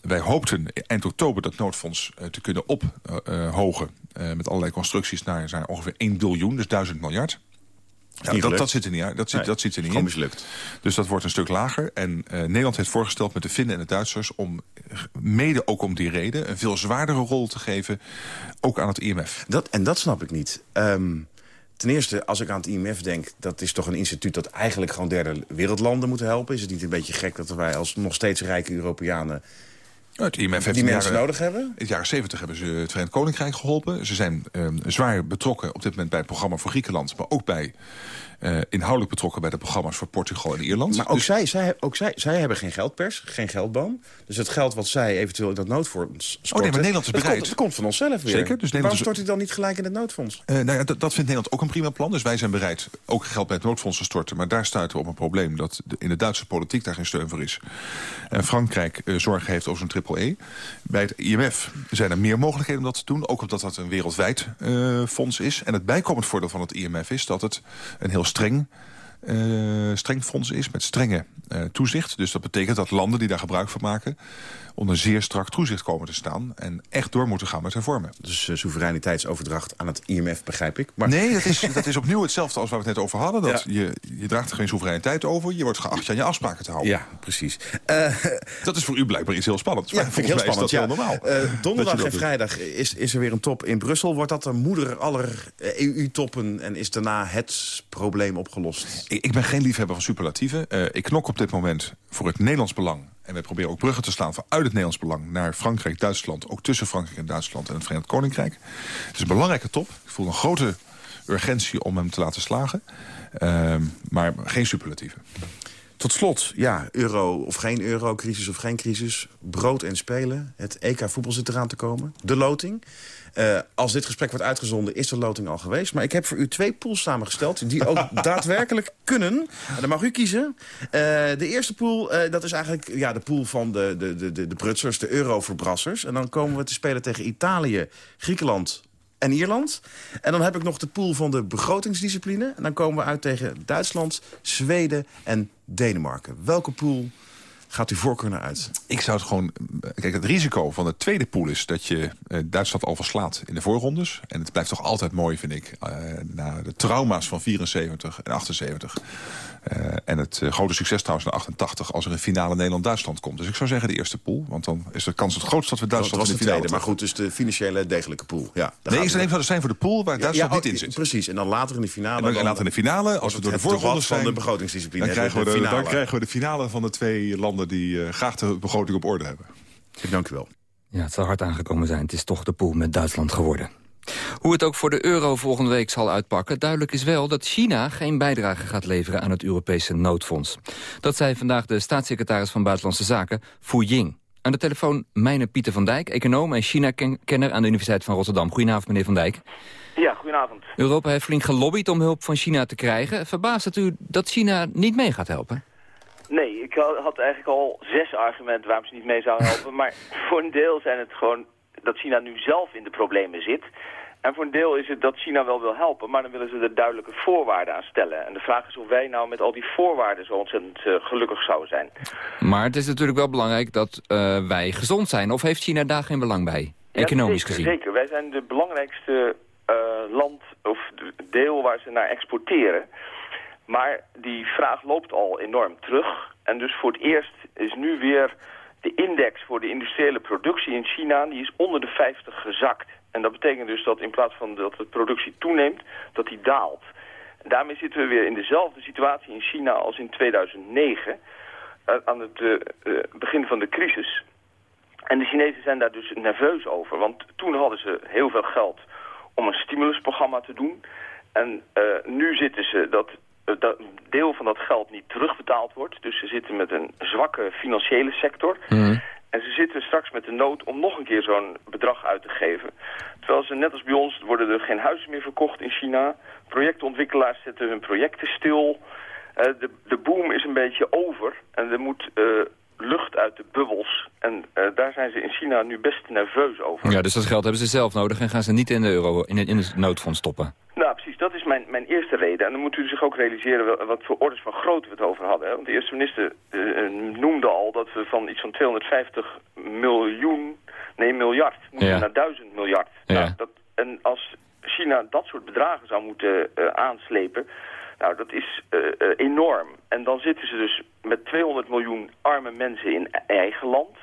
[SPEAKER 17] Wij hoopten eind oktober dat noodfonds te kunnen ophogen... met allerlei constructies naar, naar ongeveer 1 biljoen, dus 1000 miljard. Ja, dat, dat zit er niet, uit. dat zit,
[SPEAKER 15] Nee,
[SPEAKER 17] dat zit er niet in.
[SPEAKER 15] mislukt.
[SPEAKER 17] Dus dat wordt een stuk lager. En eh, Nederland heeft voorgesteld met de Finnen en de Duitsers... om eh, mede ook om die reden een veel zwaardere rol te geven... ook aan het IMF.
[SPEAKER 15] Dat, en dat snap ik niet. Ehm, ten eerste, als ik aan het IMF denk... dat is toch een instituut dat eigenlijk gewoon derde wereldlanden moet helpen. Is het niet een beetje gek dat wij als nog steeds rijke Europeanen...
[SPEAKER 17] Het IMF heeft
[SPEAKER 15] die
[SPEAKER 17] in
[SPEAKER 15] mensen
[SPEAKER 17] jaren-
[SPEAKER 15] nodig hebben?
[SPEAKER 17] In de jaren 70 hebben ze het Verenigd Koninkrijk geholpen. Ze zijn ehm, zwaar betrokken op dit moment bij het programma voor Griekenland... maar ook bij, inhoudelijk betrokken bij de programma's voor Portugal en Ierland.
[SPEAKER 15] Maar ook,
[SPEAKER 17] Dus-
[SPEAKER 15] zij, zij, ook zij, zij hebben geen geldpers, geen geldboom. Dus het geld wat zij eventueel in dat noodfonds storten...
[SPEAKER 17] Oh, nee, maar Nederland is
[SPEAKER 15] dat
[SPEAKER 17] bereid.
[SPEAKER 15] Komt, dat komt van onszelf weer.
[SPEAKER 17] Zeker, dus Nederland
[SPEAKER 15] Waarom stort u dan niet gelijk in het noodfonds?
[SPEAKER 17] Eh, nou ja, dat, vindt Nederland ook een prima plan. Dus wij zijn bereid ook geld bij het noodfonds te storten. Maar daar stuiten we op een probleem dat de, in de Duitse politiek daar geen steun voor is. En Frankrijk eh, zorgen heeft over zo'n triple E. Bij het IMF zijn er meer mogelijkheden om dat te doen. Ook omdat dat een wereldwijd eh, fonds is. En het bijkomend voordeel van het IMF is dat het een heel streng... eh, streng fonds is met strenge eh, toezicht. Dus dat betekent dat landen die daar gebruik van maken... onder zeer strak toezicht komen te staan... en echt door moeten gaan met hervormen.
[SPEAKER 15] Dus eh, soevereiniteitsoverdracht aan het IMF, begrijp ik. Maar...
[SPEAKER 17] Nee, dat is, dat is opnieuw hetzelfde als waar we het net over hadden. Dat je, je draagt er geen soevereiniteit over. Je wordt geacht je aan je afspraken te houden.
[SPEAKER 15] Ja, precies. Eh,
[SPEAKER 17] dat is voor u blijkbaar iets heel spannends.
[SPEAKER 15] Ja, heel
[SPEAKER 17] volgens
[SPEAKER 15] spannend.
[SPEAKER 17] mij
[SPEAKER 15] Ja.
[SPEAKER 17] is dat heel normaal.
[SPEAKER 15] Eh, donderdag en vrijdag is, is er weer een top in Brussel. Wordt dat de moeder aller eh, EU-toppen en is daarna het probleem opgelost?
[SPEAKER 17] Ik, ik ben geen liefhebber van superlatieven. Eh, ik knok op dit moment voor het Nederlands belang. En wij proberen ook bruggen te slaan vanuit het Nederlands belang... naar Frankrijk, Duitsland, ook tussen Frankrijk en Duitsland en het Verenigd Koninkrijk. Het is een belangrijke top. Ik voel een grote urgentie om hem te laten slagen. Ehm, maar geen superlatieven.
[SPEAKER 15] Tot slot, ja, euro of geen euro, crisis of geen crisis. Brood en spelen. Het EK voetbal zit eraan te komen. De loting. Eh, als dit gesprek wordt uitgezonden, is de loting al geweest. Maar ik heb voor u twee pools samengesteld... die ook daadwerkelijk kunnen. En dan mag u kiezen. Eh, de eerste pool, eh, dat is eigenlijk ja, de pool van de, de, de, de, de prutsers, de euroverbrassers. En dan komen we te spelen tegen Italië, Griekenland en Ierland. En dan heb ik nog de pool van de begrotingsdiscipline. En dan komen we uit tegen Duitsland, Zweden en Denemarken. Welke pool gaat u voorkeur naar uit?
[SPEAKER 17] Ik zou het gewoon... Kijk, het risico van de tweede pool is dat je eh, Duitsland al verslaat in de voorrondes. En het blijft toch altijd mooi, vind ik, eh, na de trauma's van 74 en 78. Eh, en het grote succes trouwens naar 88 als er een finale Nederland-Duitsland komt. Dus ik zou zeggen de eerste pool. Want dan is de kans het grootst dat we
[SPEAKER 15] Dat
[SPEAKER 17] Duitsland
[SPEAKER 15] was
[SPEAKER 17] in
[SPEAKER 15] de
[SPEAKER 17] de finale
[SPEAKER 15] tweede, maar goed, dus de financiële degelijke pool. Ja,
[SPEAKER 17] Nee, ik zou even zijn voor de pool waar Duitsland
[SPEAKER 15] Ja,
[SPEAKER 17] niet
[SPEAKER 15] oh,
[SPEAKER 17] in zit.
[SPEAKER 15] Precies, en dan later in de finale...
[SPEAKER 17] En dan later in de finale, als we door de voorrondes
[SPEAKER 15] van
[SPEAKER 17] zijn...
[SPEAKER 15] de begrotingsdiscipline.
[SPEAKER 17] Dan krijgen, we de,
[SPEAKER 15] finale.
[SPEAKER 17] dan krijgen we de finale van de twee landen die eh, graag de begroting op orde hebben.
[SPEAKER 15] Ik dank u wel.
[SPEAKER 7] Ja, het zal hard aangekomen zijn. Het is toch de pool met Duitsland geworden. Hoe het ook voor de euro volgende week zal uitpakken... duidelijk is wel dat China geen bijdrage gaat leveren aan het Europese noodfonds. Dat zei vandaag de staatssecretaris van Buitenlandse Zaken, Fu Ying. Aan de telefoon mijne Pieter van Dijk, econoom en China-kenner aan de Universiteit van Rotterdam. Goedenavond, meneer Van Dijk.
[SPEAKER 20] Ja, goedenavond.
[SPEAKER 7] Europa heeft flink gelobbyd om hulp van China te krijgen. Verbaast het u dat China niet mee gaat helpen?
[SPEAKER 20] Nee, ik had eigenlijk al zes argumenten waarom ze niet mee zouden helpen. maar voor een deel zijn het gewoon dat China nu zelf in de problemen zit. En voor een deel is het dat China wel wil helpen, maar dan willen ze er duidelijke voorwaarden aan stellen. En de vraag is of wij nou met al die voorwaarden zo ontzettend eh, gelukkig zouden zijn.
[SPEAKER 7] Maar het is natuurlijk wel belangrijk dat eh, wij gezond zijn. Of heeft China daar geen belang bij,
[SPEAKER 20] Ja,
[SPEAKER 7] economisch
[SPEAKER 20] zeker,
[SPEAKER 7] gezien?
[SPEAKER 20] Zeker, wij zijn de belangrijkste eh, land of de- deel waar ze naar exporteren. Maar die vraag loopt al enorm terug. En dus voor het eerst is nu weer de index voor de industriële productie in China... die is onder de 50 gezakt. En dat betekent dus dat in plaats van dat de productie toeneemt, dat die daalt. Daarmee zitten we weer in dezelfde situatie in China als in 2009... eh, aan het eh, eh, begin van de crisis. En de Chinezen zijn daar dus nerveus over. Want toen hadden ze heel veel geld om een stimulusprogramma te doen. En nu zitten ze dat, dat een deel van dat geld niet terugbetaald wordt. Dus ze zitten met een zwakke financiële sector. En ze zitten straks met de nood om nog een keer zo'n bedrag uit te geven. Terwijl ze, net als bij ons, worden er geen huizen meer verkocht in China. Projectontwikkelaars zetten hun projecten stil. Eh, de, de boom is een beetje over. En er moet eh, lucht uit de bubbels. En eh, daar zijn ze in China nu best nerveus over.
[SPEAKER 7] Ja, dus dat geld hebben ze zelf nodig en gaan ze niet in de euro in het, in het noodfonds stoppen.
[SPEAKER 20] Nou, precies. Dat is mijn, mijn eerste reden. En dan moet u zich ook realiseren wat voor orders van grootte we het over hadden. Hè? Want de eerste minister eh, eh, noemde al dat we van iets van 250 miljoen, nee miljard, moeten
[SPEAKER 7] Ja.
[SPEAKER 20] naar 1000 miljard.
[SPEAKER 7] Ja.
[SPEAKER 20] Nou, dat, en als China dat soort bedragen zou moeten aanslepen, nou dat is eh, eh, enorm. En dan zitten ze dus met 200 miljoen arme mensen in eigen land.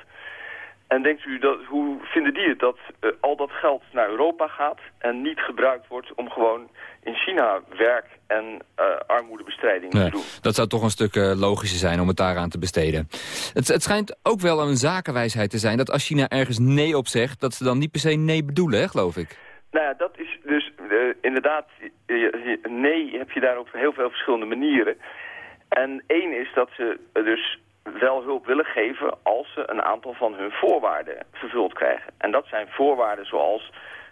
[SPEAKER 20] En denkt u, dat, hoe vinden die het dat eh, al dat geld naar Europa gaat en niet gebruikt wordt om gewoon in China werk en eh, armoedebestrijding te doen?
[SPEAKER 7] dat zou toch een stuk logischer zijn om het daaraan te besteden. Het, het schijnt ook wel een zakenwijsheid te zijn dat als China ergens nee op zegt... dat ze dan niet per se nee bedoelen, hè, geloof ik.
[SPEAKER 20] Nou ja, dat is dus eh, inderdaad, nee heb je daar op heel veel verschillende manieren. En één is dat ze dus wel hulp willen geven als ze een aantal van hun voorwaarden vervuld krijgen. En dat zijn voorwaarden zoals,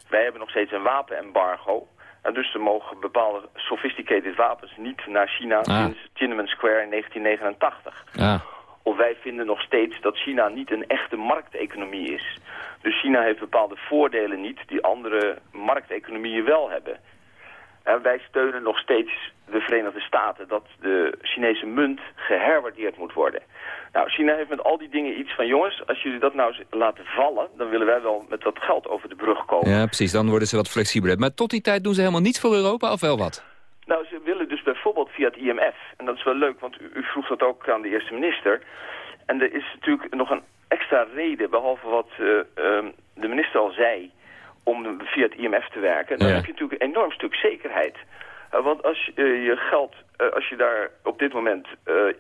[SPEAKER 20] wij hebben nog steeds een wapenembargo. En dus er mogen bepaalde sophisticated wapens niet naar China
[SPEAKER 7] Ah.
[SPEAKER 20] sinds Tiananmen Square in 1989.
[SPEAKER 7] Ja.
[SPEAKER 20] Vinden nog steeds dat China niet een echte markteconomie is. Dus China heeft bepaalde voordelen niet die andere markteconomieën wel hebben. En wij steunen nog steeds de Verenigde Staten dat de Chinese munt geherwaardeerd moet worden. Nou, China heeft met al die dingen iets van... jongens, als jullie dat nou laten vallen... dan willen wij wel met dat geld over de brug komen.
[SPEAKER 7] Ja, precies. Dan worden ze wat flexibeler. Maar tot die tijd doen ze helemaal niets voor Europa, of wel wat?
[SPEAKER 20] Nou, ze willen dus bijvoorbeeld via het IMF. En dat is wel leuk, want u, u vroeg dat ook aan de eerste minister. En er is natuurlijk nog een extra reden, behalve wat eh, ehm, de minister al zei... om via het IMF te werken. Dan
[SPEAKER 7] Ja.
[SPEAKER 20] heb je natuurlijk een enorm stuk zekerheid. Eh, want als je, eh, je geld, als je daar op dit moment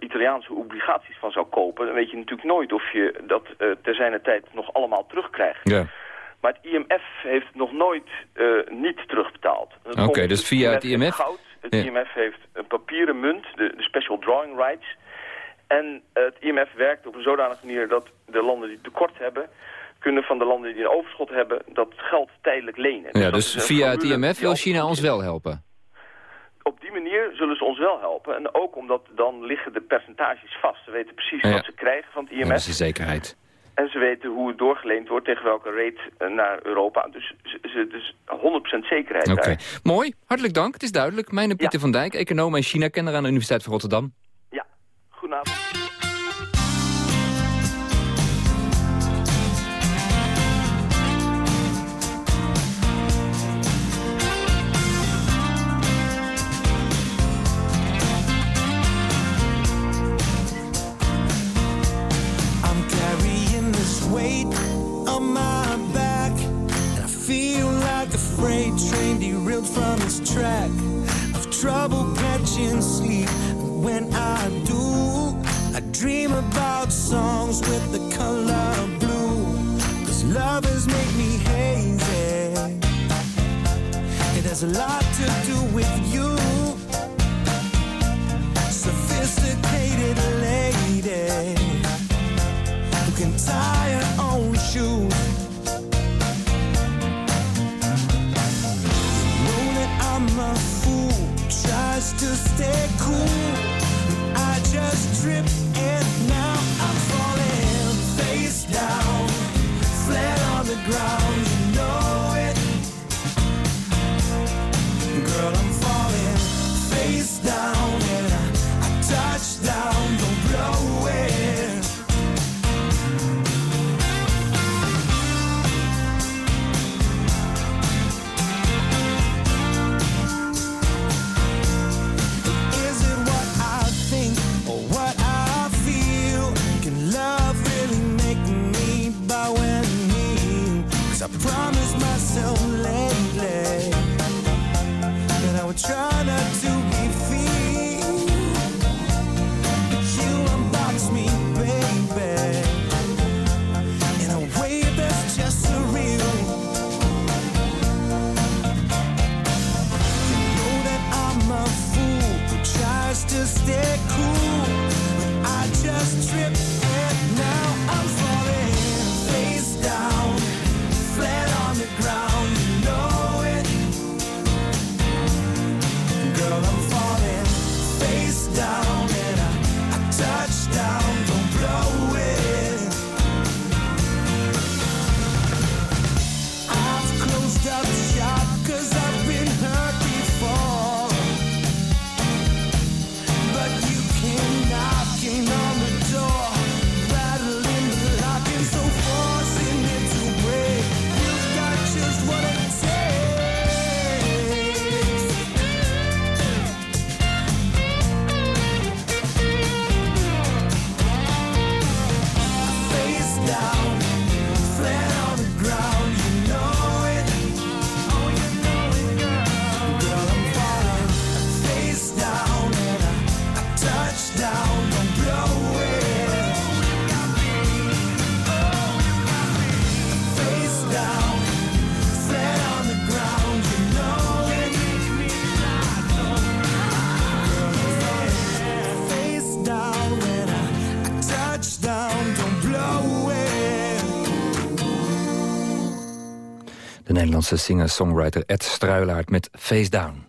[SPEAKER 20] Italiaanse obligaties van zou kopen... dan weet je natuurlijk nooit of je dat ter zijner tijd nog allemaal terugkrijgt.
[SPEAKER 7] Ja.
[SPEAKER 20] Maar het IMF heeft nog nooit niet terugbetaald.
[SPEAKER 7] Oké, dus via het IMF?
[SPEAKER 20] goud, het
[SPEAKER 7] Ja.
[SPEAKER 20] IMF heeft een papieren munt, de, de special drawing rights. En het IMF werkt op een zodanige manier dat de landen die tekort hebben... kunnen van de landen die een overschot hebben dat geld tijdelijk lenen.
[SPEAKER 7] Ja, dus via het IMF wil China ons wel helpen.
[SPEAKER 20] Op die manier zullen ze ons wel helpen. En ook omdat dan liggen de percentages vast. Ze weten precies
[SPEAKER 7] Ja.
[SPEAKER 20] wat ze krijgen van het
[SPEAKER 7] Ja,
[SPEAKER 20] IMF.
[SPEAKER 7] dat is de zekerheid.
[SPEAKER 20] En ze weten hoe het doorgeleend wordt, tegen welke rate eh, naar Europa. Dus, ze, dus 100% zekerheid
[SPEAKER 7] Oké, mooi. Hartelijk dank. Het is duidelijk. Mijn Pieter van Dijk, econoom en China-kenner aan de Universiteit van Rotterdam.
[SPEAKER 20] Goedenavond.
[SPEAKER 21] I'm carrying this weight on my back, and I feel like a freight train derailed from its track. I've trouble catching sleep, dream about songs with the color blue. Cause lovers make me hazy. It has a lot to do with you. Sophisticated lady who can tie
[SPEAKER 7] Singer-songwriter Ed Struilaert met Face Down.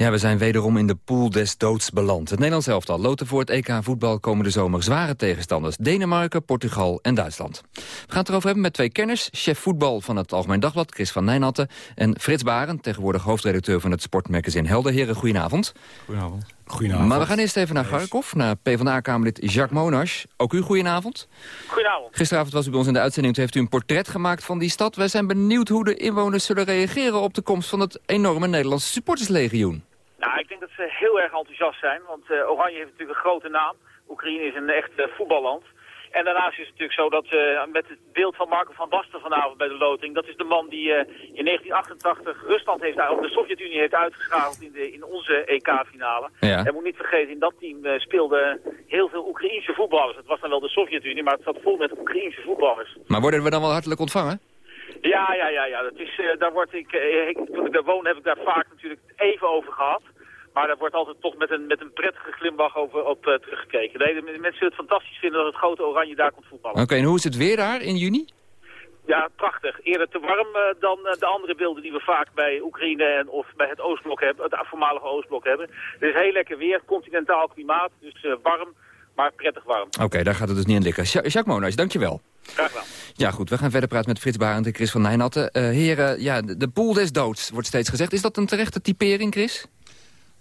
[SPEAKER 7] Ja, we zijn wederom in de pool des doods beland. Het Nederlands elftal loten voor het EK voetbal komende zomer zware tegenstanders. Denemarken, Portugal en Duitsland. We gaan het erover hebben met twee kenners. Chef voetbal van het Algemeen Dagblad, Chris van Nijnatten. En Frits Baren, tegenwoordig hoofdredacteur van het sportmagazine Helder. Heren, goedenavond.
[SPEAKER 22] Goedenavond.
[SPEAKER 7] Maar we gaan eerst even naar Garkov, naar PvdA-kamerlid Jacques Monash. Ook u, goedenavond.
[SPEAKER 23] Goedenavond.
[SPEAKER 7] Gisteravond was u bij ons in de uitzending. Toen heeft u een portret gemaakt van die stad. Wij zijn benieuwd hoe de inwoners zullen reageren... op de komst van het enorme Nederlandse supporterslegioen.
[SPEAKER 23] Nou, ik denk dat ze heel erg enthousiast zijn, want eh, Oranje heeft natuurlijk een grote naam. Oekraïne is een echt eh, voetballand. En daarnaast is het natuurlijk zo dat eh, met het beeld van Marco van Basten vanavond bij de loting... dat is de man die eh, in 1988 Rusland heeft, of de Sovjet-Unie heeft uitgeschakeld in, de, in onze EK-finale.
[SPEAKER 7] Ja.
[SPEAKER 23] En moet niet vergeten, in dat team eh, speelden heel veel Oekraïense voetballers. Het was dan wel de Sovjet-Unie, maar het zat vol met Oekraïense voetballers.
[SPEAKER 7] Maar worden we dan wel hartelijk ontvangen?
[SPEAKER 23] Ja, ja, ja, ja. Dat is, daar word ik, ik, toen ik daar woon heb ik daar vaak natuurlijk even over gehad. Maar daar wordt altijd toch met een, met een prettige glimlach over, op eh, teruggekeken. Nee, de, mensen zullen het fantastisch vinden dat het grote oranje daar komt voetballen.
[SPEAKER 7] Oké, en hoe is het weer daar in juni?
[SPEAKER 23] Ja, prachtig. Eerder te warm eh, dan eh, de andere beelden die we vaak bij Oekraïne en of bij het Oostblok hebben, het voormalige Oostblok hebben. Het is heel lekker weer, continentaal klimaat, dus warm, maar prettig warm.
[SPEAKER 7] Oké, daar gaat het dus niet aan likken. Ja- Jacques Monash, dankjewel.
[SPEAKER 23] Graag gedaan.
[SPEAKER 7] Ja goed, we gaan verder praten met Frits Barend en Chris van Nijnatten. Heren, ja, de, de pool des doods wordt steeds gezegd. Is dat een terechte typering, Chris?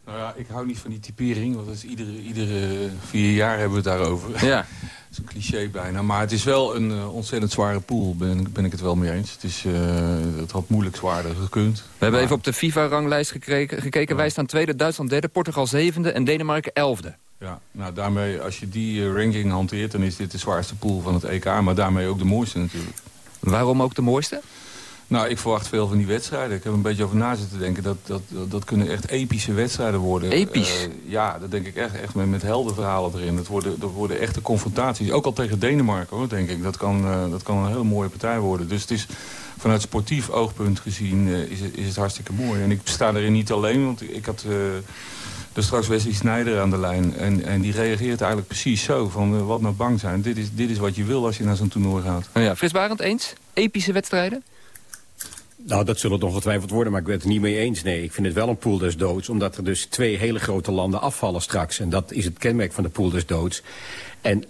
[SPEAKER 22] Nou ja, ik hou niet van die typering, want dat is iedere, iedere vier jaar hebben we het daarover.
[SPEAKER 7] Ja.
[SPEAKER 22] dat is een cliché bijna. Maar het is wel een eh, ontzettend zware pool, ben, ben ik het wel mee eens. Het, is, eh, het had moeilijk zwaarder gekund.
[SPEAKER 7] We hebben even op de FIFA-ranglijst gekeken. gekeken. Wij staan tweede, Duitsland derde, Portugal zevende en Denemarken elfde.
[SPEAKER 22] Ja, nou daarmee, als je die eh, ranking hanteert, dan is dit de zwaarste pool van het EK. Maar daarmee ook de mooiste natuurlijk.
[SPEAKER 7] Waarom ook de mooiste?
[SPEAKER 22] Nou, ik verwacht veel van die wedstrijden. Ik heb een beetje over na zitten denken. Dat, dat, dat, kunnen echt epische wedstrijden worden.
[SPEAKER 7] Episch?
[SPEAKER 22] Eh, ja, dat denk ik echt, echt met, met heldenverhalen erin. Dat worden, dat worden echte confrontaties. Ook al tegen Denemarken, hoor, denk ik. Dat kan, eh, dat kan een hele mooie partij worden. Dus het is vanuit sportief oogpunt gezien eh, is, het, is het hartstikke mooi. En ik sta erin niet alleen, want ik had... er straks Wesley Snijder aan de lijn. En, en die reageert eigenlijk precies zo. Van wat nou bang zijn. Dit is, dit is wat je wil als je naar zo'n toernooi gaat.
[SPEAKER 7] Nou ja, Frits Barend eens? Epische wedstrijden?
[SPEAKER 24] Nou, dat zullen het ongetwijfeld worden, maar ik ben het niet mee eens. Nee, ik vind het wel een pool des doods, omdat er dus twee hele grote landen afvallen straks. En dat is het kenmerk van de pool des doods. En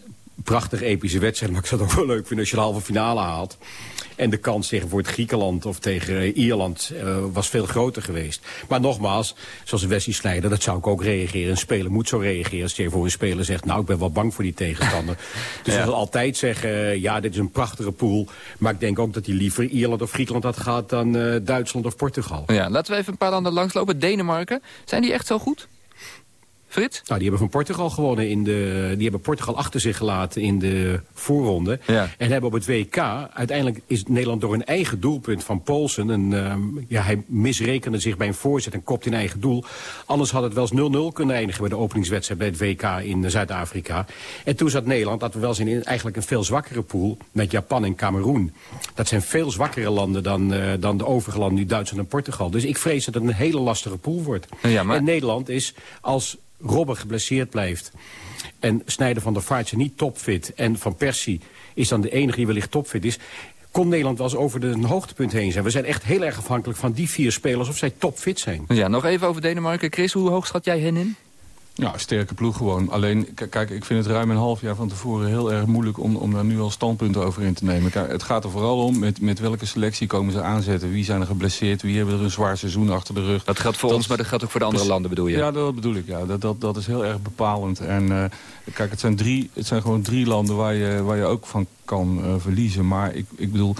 [SPEAKER 24] prachtig epische wedstrijd, maar ik zou het ook wel leuk vinden als je de halve finale haalt. En de kans tegen bijvoorbeeld Griekenland of tegen eh, Ierland eh, was veel groter geweest. Maar nogmaals, zoals Wesley Sneijder, dat zou ik ook reageren. Een speler moet zo reageren als je voor een speler zegt... nou, ik ben wel bang voor die tegenstander. dus
[SPEAKER 7] Ja.
[SPEAKER 24] ik zal altijd zeggen, eh, ja, dit is een prachtige pool. Maar ik denk ook dat hij liever Ierland of Griekenland had gehad... dan Duitsland of Portugal.
[SPEAKER 7] Ja, laten we even een paar landen langslopen. Denemarken, zijn die echt zo goed? Frits?
[SPEAKER 24] Nou, die hebben van Portugal gewonnen. In de, die hebben Portugal achter zich gelaten in de voorronde. En hebben op het WK... Uiteindelijk is Nederland door een eigen doelpunt van Poulsen... Een, ehm, ja, hij misrekende zich bij een voorzet en kopt in eigen doel. Anders had het wel eens 0-0 kunnen eindigen... bij de openingswedstrijd bij het WK in Zuid-Afrika. En toen zat Nederland, dat we wel zien, in eigenlijk een veel zwakkere pool... met Japan en Cameroen. Dat zijn veel zwakkere landen dan, eh, dan de overige landen... nu Duitsland en Portugal. Dus ik vrees dat het een hele lastige pool wordt.
[SPEAKER 7] Ja, maar-
[SPEAKER 24] En Nederland is als Robben geblesseerd blijft... en Snijder van der Vaart zijn niet topfit... en Van Persie is dan de enige die wellicht topfit is... kon Nederland wel eens over de hoogtepunt heen zijn. We zijn echt heel erg afhankelijk van die vier spelers... of zij topfit zijn.
[SPEAKER 7] Ja, nog even over Denemarken. Chris, hoe hoog schat jij hen in?
[SPEAKER 22] Ja, sterke ploeg gewoon. Alleen, kijk, ik vind het ruim een half jaar van tevoren heel erg moeilijk om, om daar nu al standpunten over in te nemen. Kijk, het gaat er vooral om met, met welke selectie komen ze aanzetten. Wie zijn er geblesseerd, wie hebben er een zwaar seizoen achter de rug.
[SPEAKER 7] Dat geldt voor ons, maar dat geldt ook voor de andere landen, bedoel je?
[SPEAKER 22] Ja, dat bedoel ik. Ja. Dat, dat, dat is heel erg bepalend. En eh, kijk, het zijn, drie, het zijn gewoon drie landen waar je, waar je ook van kan eh, verliezen. Maar ik, ik bedoel...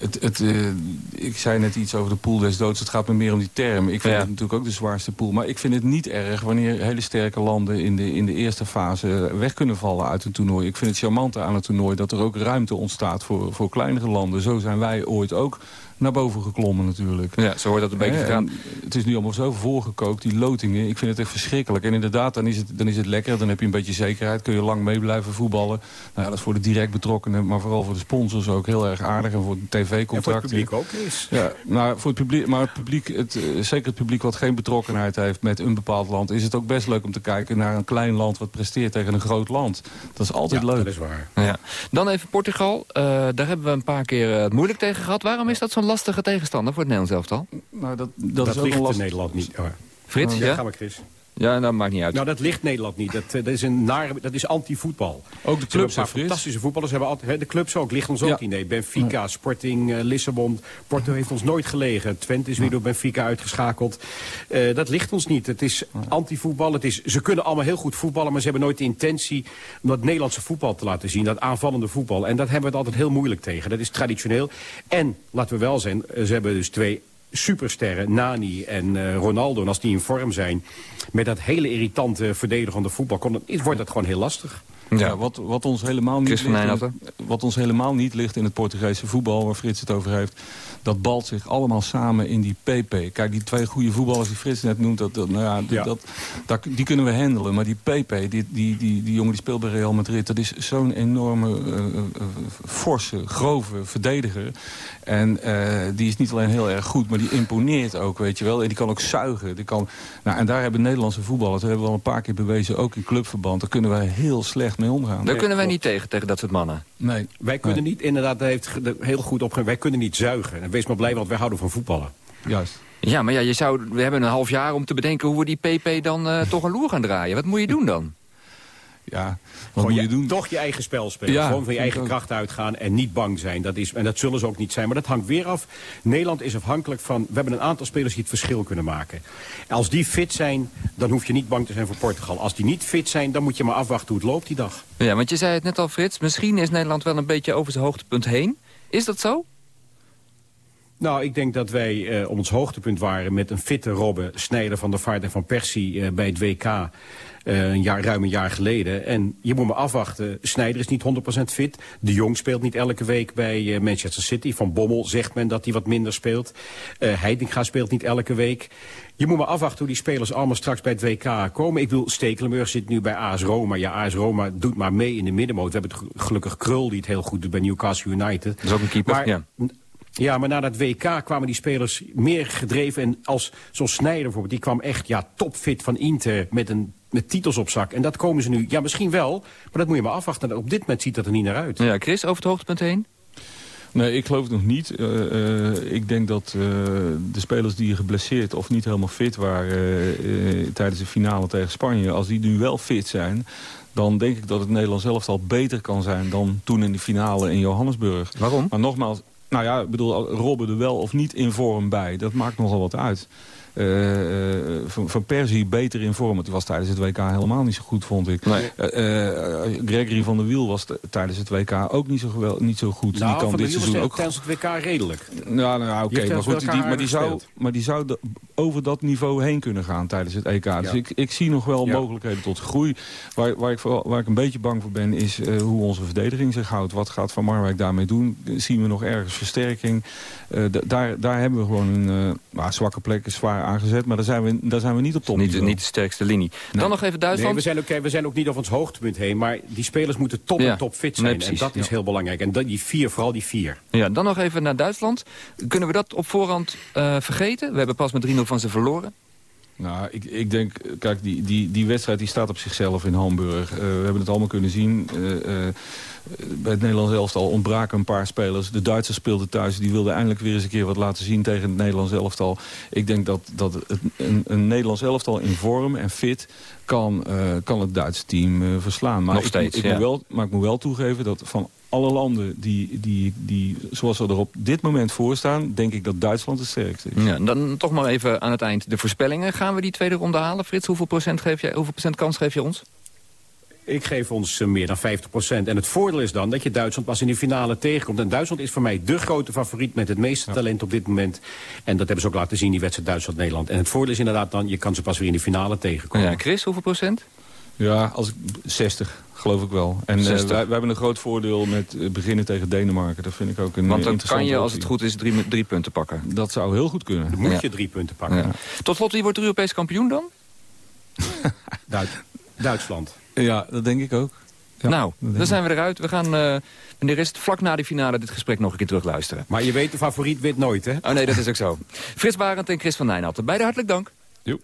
[SPEAKER 22] Het, het, eh, ik zei net iets over de pool des doods. Het gaat me meer om die term. Ik vind
[SPEAKER 7] Ja.
[SPEAKER 22] het natuurlijk ook de zwaarste pool. Maar ik vind het niet erg wanneer hele sterke landen in de, in de eerste fase weg kunnen vallen uit een toernooi. Ik vind het charmante aan het toernooi dat er ook ruimte ontstaat voor, voor kleinere landen. Zo zijn wij ooit ook naar boven geklommen natuurlijk.
[SPEAKER 7] Ja, zo hoort dat een beetje
[SPEAKER 22] en Het is nu allemaal zo voorgekookt, die lotingen. Ik vind het echt verschrikkelijk. En inderdaad, dan is het, dan is het lekker. Dan heb je een beetje zekerheid. Kun je lang mee blijven voetballen. Nou ja, dat is voor de direct betrokkenen, maar vooral voor de sponsors ook heel erg aardig. En voor de tv-contracten.
[SPEAKER 24] En voor het publiek ook is.
[SPEAKER 22] Ja, nou, voor het publiek, maar het publiek, het, eh, zeker het publiek wat geen betrokkenheid heeft met een bepaald land... is het ook best leuk om te kijken naar een klein land wat presteert tegen een groot land. Dat is altijd leuk.
[SPEAKER 24] dat is waar.
[SPEAKER 7] Ja. Dan even Portugal. Eh, daar hebben we een paar keer eh, het moeilijk tegen gehad. Waarom is dat zo'n lastige tegenstander voor het Nederlands elftal?
[SPEAKER 22] Nou, dat,
[SPEAKER 24] Dat,
[SPEAKER 22] is ook
[SPEAKER 24] ligt in Nederland niet. hoor.
[SPEAKER 7] Frits,
[SPEAKER 24] ja?
[SPEAKER 7] ja?
[SPEAKER 24] Ga maar, Chris.
[SPEAKER 7] Ja, dat maakt niet uit.
[SPEAKER 24] Nou, dat ligt Nederland niet. Dat, eh, dat is, een nare, dat is anti-voetbal.
[SPEAKER 22] Ook de clubs, Frits?
[SPEAKER 24] fantastische voetballers. Hebben altijd, de clubs ook, ligt ons ook niet. Nee, Benfica, Sporting, eh, Lissabon. Porto heeft ons nooit gelegen. Twente is weer door Benfica uitgeschakeld. Eh, dat ligt ons niet. Het is anti-voetbal. Het is, ze kunnen allemaal heel goed voetballen, maar ze hebben nooit de intentie om dat Nederlandse voetbal te laten zien. Dat aanvallende voetbal. En dat hebben we het altijd heel moeilijk tegen. Dat is traditioneel. En, laten we wel zijn, ze hebben dus twee supersterren, Nani en eh, Ronaldo. En als die in vorm zijn, met dat hele irritante verdedigende voetbal, kon het, wordt dat gewoon heel lastig.
[SPEAKER 22] Ja, wat, wat, ons helemaal niet ligt in, wat ons helemaal niet ligt in het Portugese voetbal, waar Frits het over heeft, dat balt zich allemaal samen in die PP. Kijk, die twee goede voetballers die Frits net noemt, dat, dat, nou ja, dat-
[SPEAKER 24] Ja.
[SPEAKER 22] Dat, dat- die kunnen we handelen. Maar die PP, die, die, die, die jongen die speelt bij Real Madrid, dat is zo'n enorme, eh, eh, eh, forse, grove verdediger. En eh, die is niet alleen heel erg goed, maar die imponeert ook, weet je wel. En die kan ook zuigen. Die kan, nou, en daar hebben Nederlandse voetballers, dat hebben we al een paar keer bewezen, ook in clubverband, daar kunnen wij heel slecht mee omgaan.
[SPEAKER 7] Daar kunnen wij niet tegen, tegen dat soort mannen.
[SPEAKER 22] Nee.
[SPEAKER 24] Wij kunnen niet, inderdaad, daar heeft heel goed op wij kunnen niet zuigen. Wees maar blij, want wij houden van voetballen.
[SPEAKER 22] Juist.
[SPEAKER 7] Ja, maar ja, je zou, we hebben een half jaar om te bedenken hoe we die PP dan eh, toch een loer gaan draaien. Wat moet je doen dan?
[SPEAKER 22] Ja, wat
[SPEAKER 24] Gewoon
[SPEAKER 22] moet
[SPEAKER 24] je,
[SPEAKER 22] je doen?
[SPEAKER 24] Toch je eigen spel spelen.
[SPEAKER 22] Ja,
[SPEAKER 24] Gewoon van je eigen kracht uitgaan en niet bang zijn. Dat is, en dat zullen ze ook niet zijn. Maar dat hangt weer af. Nederland is afhankelijk van... We hebben een aantal spelers die het verschil kunnen maken. Als die fit zijn, dan hoef je niet bang te zijn voor Portugal. Als die niet fit zijn, dan moet je maar afwachten hoe het loopt die dag.
[SPEAKER 7] Ja, want je zei het net al, Frits. Misschien is Nederland wel een beetje over zijn hoogtepunt heen. Is dat zo?
[SPEAKER 24] Nou, ik denk dat wij eh, op ons hoogtepunt waren met een fitte Robben, Snijder van der Vaart en van Persie eh, bij het WK. eh, een jaar, ruim een jaar geleden. En je moet me afwachten. Snijder is niet 100% fit. De Jong speelt niet elke week bij eh, Manchester City. Van Bommel zegt men dat hij wat minder speelt. Eh Heidinga speelt niet elke week. Je moet me afwachten hoe die spelers allemaal straks bij het WK komen. Ik bedoel, Stekelenburg zit nu bij AS Roma. Ja, AS Roma doet maar mee in de middenmoot. We hebben het gelukkig Krul die het heel goed doet bij Newcastle United.
[SPEAKER 7] Dat is ook een keeper,
[SPEAKER 24] Maar-
[SPEAKER 7] ja.
[SPEAKER 24] Ja, maar na dat WK kwamen die spelers meer gedreven. En als zo'n Snijder bijvoorbeeld, die kwam echt ja, topfit van Inter met, een, met titels op zak. En dat komen ze nu, ja misschien wel, maar dat moet je maar afwachten. Op dit moment ziet dat er niet naar uit.
[SPEAKER 7] Ja, Chris, over het hoogtepunt heen?
[SPEAKER 22] Nee, ik geloof het nog niet. Eh, eh, ik denk dat eh, de spelers die geblesseerd of niet helemaal fit waren... tijdens de finale tegen Spanje, als die nu wel fit zijn... dan denk ik dat het Nederlands elftal beter kan zijn... dan toen in de finale in Johannesburg.
[SPEAKER 7] Waarom?
[SPEAKER 22] Maar nogmaals, nou ja, ik bedoel, Robben er wel of niet in vorm bij. Dat maakt nogal wat uit. Eh, eh, van, van Persie beter in vorm. Want die was tijdens het WK helemaal niet zo goed, vond ik.
[SPEAKER 7] Nee.
[SPEAKER 22] Eh, Gregory van der Wiel was tijdens het WK ook niet zo, niet zo goed.
[SPEAKER 24] Nou,
[SPEAKER 22] die kan dit seizoen ook
[SPEAKER 24] tijdens het WK redelijk.
[SPEAKER 22] ja, nou, ja, oké, maar goed, die, maar, die zou, maar die zou de- over dat niveau heen kunnen gaan tijdens het EK. Dus ik, ik zie nog wel
[SPEAKER 24] Ja.
[SPEAKER 22] mogelijkheden tot groei. Waar, waar, ik vooral, waar ik een beetje bang voor ben, is eh, hoe onze verdediging zich houdt. Wat gaat Van Marwijk daarmee doen? Zien we nog ergens versterking? Eh, daar, daar hebben we gewoon een eh, nou, zwakke plek, is zwaar aangezet. Maar daar zijn we, daar zijn we niet op top.
[SPEAKER 7] Niet, niet de sterkste linie. Dan nog even
[SPEAKER 24] Nee,
[SPEAKER 7] Duitsland.
[SPEAKER 24] we, zijn ook, we zijn ook niet over ons hoogtepunt heen, maar die spelers moeten top
[SPEAKER 7] Ja.
[SPEAKER 24] en top fit
[SPEAKER 7] Nee,
[SPEAKER 24] zijn. en dat is
[SPEAKER 7] Ja.
[SPEAKER 24] heel belangrijk. En dat, die vier, vooral die vier.
[SPEAKER 7] Ja, dan nog even naar Duitsland. Kunnen we dat op voorhand eh, vergeten? We hebben pas met 3-0 van ze verloren.
[SPEAKER 22] Nou, ik, ik denk, kijk, die, die, die wedstrijd die staat op zichzelf in Hamburg. Eh, we hebben het allemaal kunnen zien. Eh, eh, bij het Nederlands elftal ontbraken een paar spelers. De Duitsers speelden thuis. Die wilden eindelijk weer eens een keer wat laten zien tegen het Nederlands elftal. Ik denk dat, dat het, een, een Nederlands elftal in vorm en fit kan, kan het Duitse team verslaan. Maar
[SPEAKER 7] Nog
[SPEAKER 22] ik,
[SPEAKER 7] steeds,
[SPEAKER 22] ik
[SPEAKER 7] ja.
[SPEAKER 22] moet wel, maar ik moet wel toegeven dat van alle landen die, die, die zoals ze er op dit moment voor staan... denk ik dat Duitsland het sterkste is.
[SPEAKER 7] Ja, en dan toch maar even aan het eind de voorspellingen. Gaan we die tweede ronde halen? Frits, hoeveel procent, geef jij, hoeveel procent kans geef je ons?
[SPEAKER 24] Ik geef ons eh, meer dan 50% En het voordeel is dan dat je Duitsland pas in de finale tegenkomt. En Duitsland is voor mij de grote favoriet met het meeste talent op dit moment. En dat hebben ze ook laten zien, die wedstrijd Duitsland-Nederland. En het voordeel is inderdaad dan, je kan ze pas weer in de finale tegenkomen.
[SPEAKER 7] Ja, Chris, hoeveel procent?
[SPEAKER 22] Ja, als ik, 60 geloof ik wel. En eh,
[SPEAKER 7] 60.
[SPEAKER 22] wij, wij hebben een groot voordeel met eh, beginnen tegen Denemarken. Dat vind ik ook een
[SPEAKER 7] Want dan kan je, als het goed is, drie, drie punten pakken.
[SPEAKER 22] Dat zou heel goed kunnen.
[SPEAKER 24] Dan moet
[SPEAKER 7] Ja.
[SPEAKER 24] je drie punten pakken.
[SPEAKER 7] Ja. Tot slot, wie wordt er Europees kampioen dan?
[SPEAKER 24] Duit- Duitsland.
[SPEAKER 22] Ja, dat denk ik ook. Ja,
[SPEAKER 7] nou, dan zijn we eruit. We gaan eh de rest vlak na de finale dit gesprek nog een keer terugluisteren.
[SPEAKER 24] Maar je weet, de favoriet wint nooit, hè?
[SPEAKER 7] Oh nee, dat is ook zo. Frits Barend en Chris van Nijnatten. Beide hartelijk dank.
[SPEAKER 22] Jo.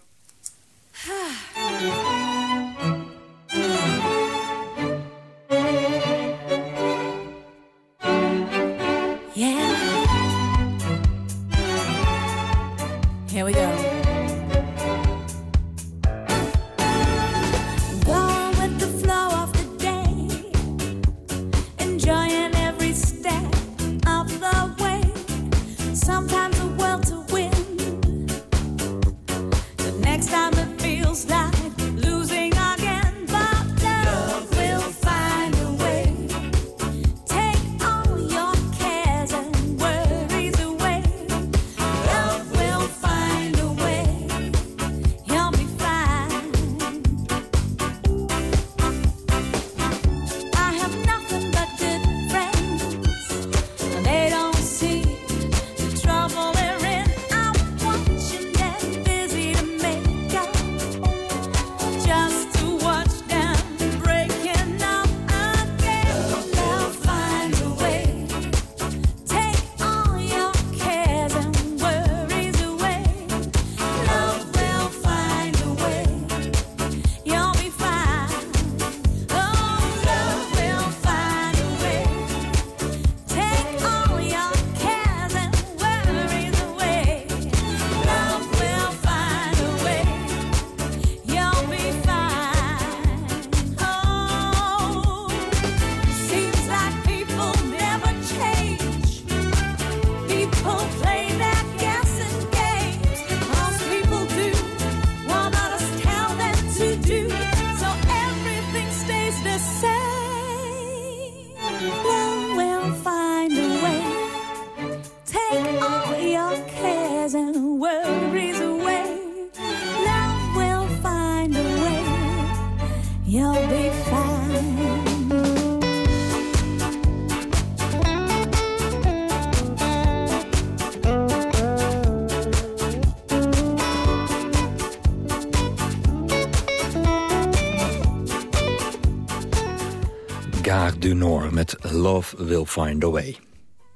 [SPEAKER 7] Gare du Nord met Love Will Find a Way.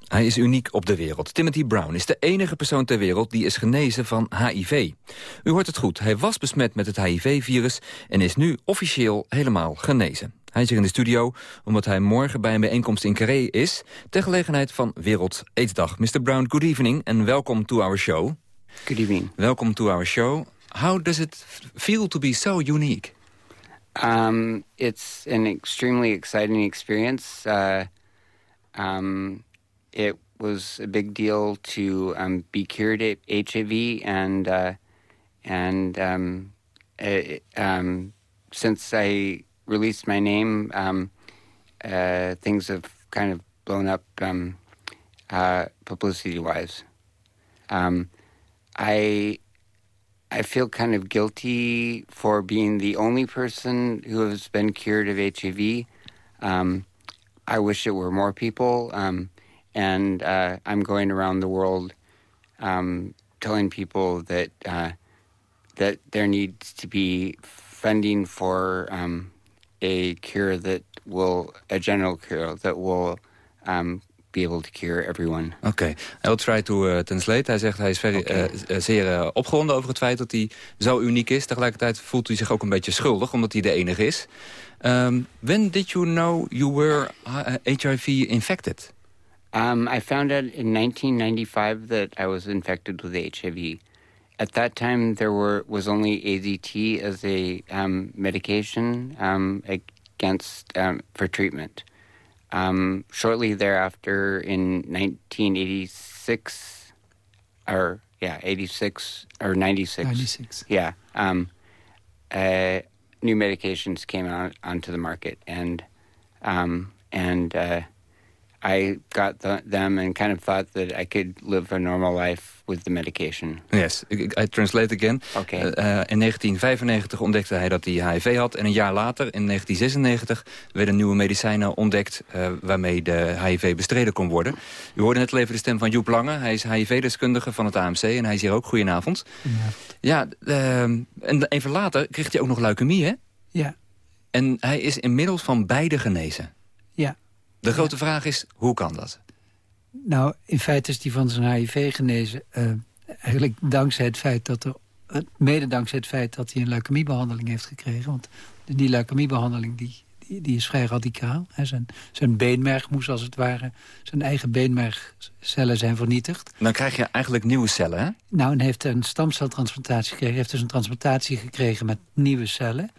[SPEAKER 7] Hij is uniek op de wereld. Timothy Brown is de enige persoon ter wereld die is genezen van HIV. U hoort het goed, hij was besmet met het HIV-virus... en is nu officieel helemaal genezen. Hij is hier in de studio omdat hij morgen bij een bijeenkomst in Carré is... ter gelegenheid van Wereld Aidsdag. Mr. Brown, good evening and welcome to our show.
[SPEAKER 25] Good evening.
[SPEAKER 7] Welcome to our show. How does it feel to be so unique?
[SPEAKER 25] Um, it's an extremely exciting experience. Uh, um, it was a big deal to um, be cured of HIV, and uh, and um, it, um, since I released my name, um, uh, things have kind of blown up uh, publicity-wise. I I feel kind of guilty for being the only person who has been cured of HIV. Um, I wish it were more people. Um, and uh, I'm going around the world um, telling people that uh, that there needs to be funding for um, a cure that will, a general cure that will um, be able to cure everyone.
[SPEAKER 7] Oké, I'll try to uh, translate. Hij zegt hij is very, eh, zeer eh, opgewonden over het feit dat hij zo uniek is. Tegelijkertijd voelt hij zich ook een beetje schuldig, omdat hij de enige is. Um, when did you know you were HIV infected?
[SPEAKER 25] Um, I found out in 1995 that I was infected with HIV. At that time, there were was only AZT as a um, medication um, against um, for treatment. Um, shortly thereafter, in 1986, or yeah, 86 or 96,
[SPEAKER 26] 96.
[SPEAKER 25] yeah, um, uh, new medications came out onto the market, and um, and uh, I got the, them and kind of thought that I could live a normal life with the medication.
[SPEAKER 7] Yes, I, I translate again.
[SPEAKER 25] Oké.
[SPEAKER 7] Uh, in 1995 ontdekte hij dat hij HIV had. En een jaar later, in 1996, werden nieuwe medicijnen ontdekt... Uh, waarmee de HIV bestreden kon worden. U hoorde net al even de stem van Joep Lange. Hij is HIV-deskundige van het AMC en hij is hier ook. Goedenavond. Ja, uh, en even later kreeg hij ook nog leukemie, hè?
[SPEAKER 26] Ja.
[SPEAKER 7] En hij is inmiddels van beide genezen.
[SPEAKER 26] Ja.
[SPEAKER 7] De grote vraag is, hoe kan dat?
[SPEAKER 26] Nou, in feite is hij van zijn HIV genezen. Uh, eigenlijk dankzij het feit dat er... Mede dankzij het feit dat hij een leukemiebehandeling heeft gekregen. Want die leukemiebehandeling die, die, die is vrij radicaal. Hè. Zijn, zijn beenmerg moest als het ware... zijn eigen beenmergcellen zijn vernietigd.
[SPEAKER 7] Dan krijg je eigenlijk nieuwe cellen, hè?
[SPEAKER 26] Nou, en hij heeft een stamceltransplantatie gekregen. Hij heeft dus een transplantatie gekregen met nieuwe cellen.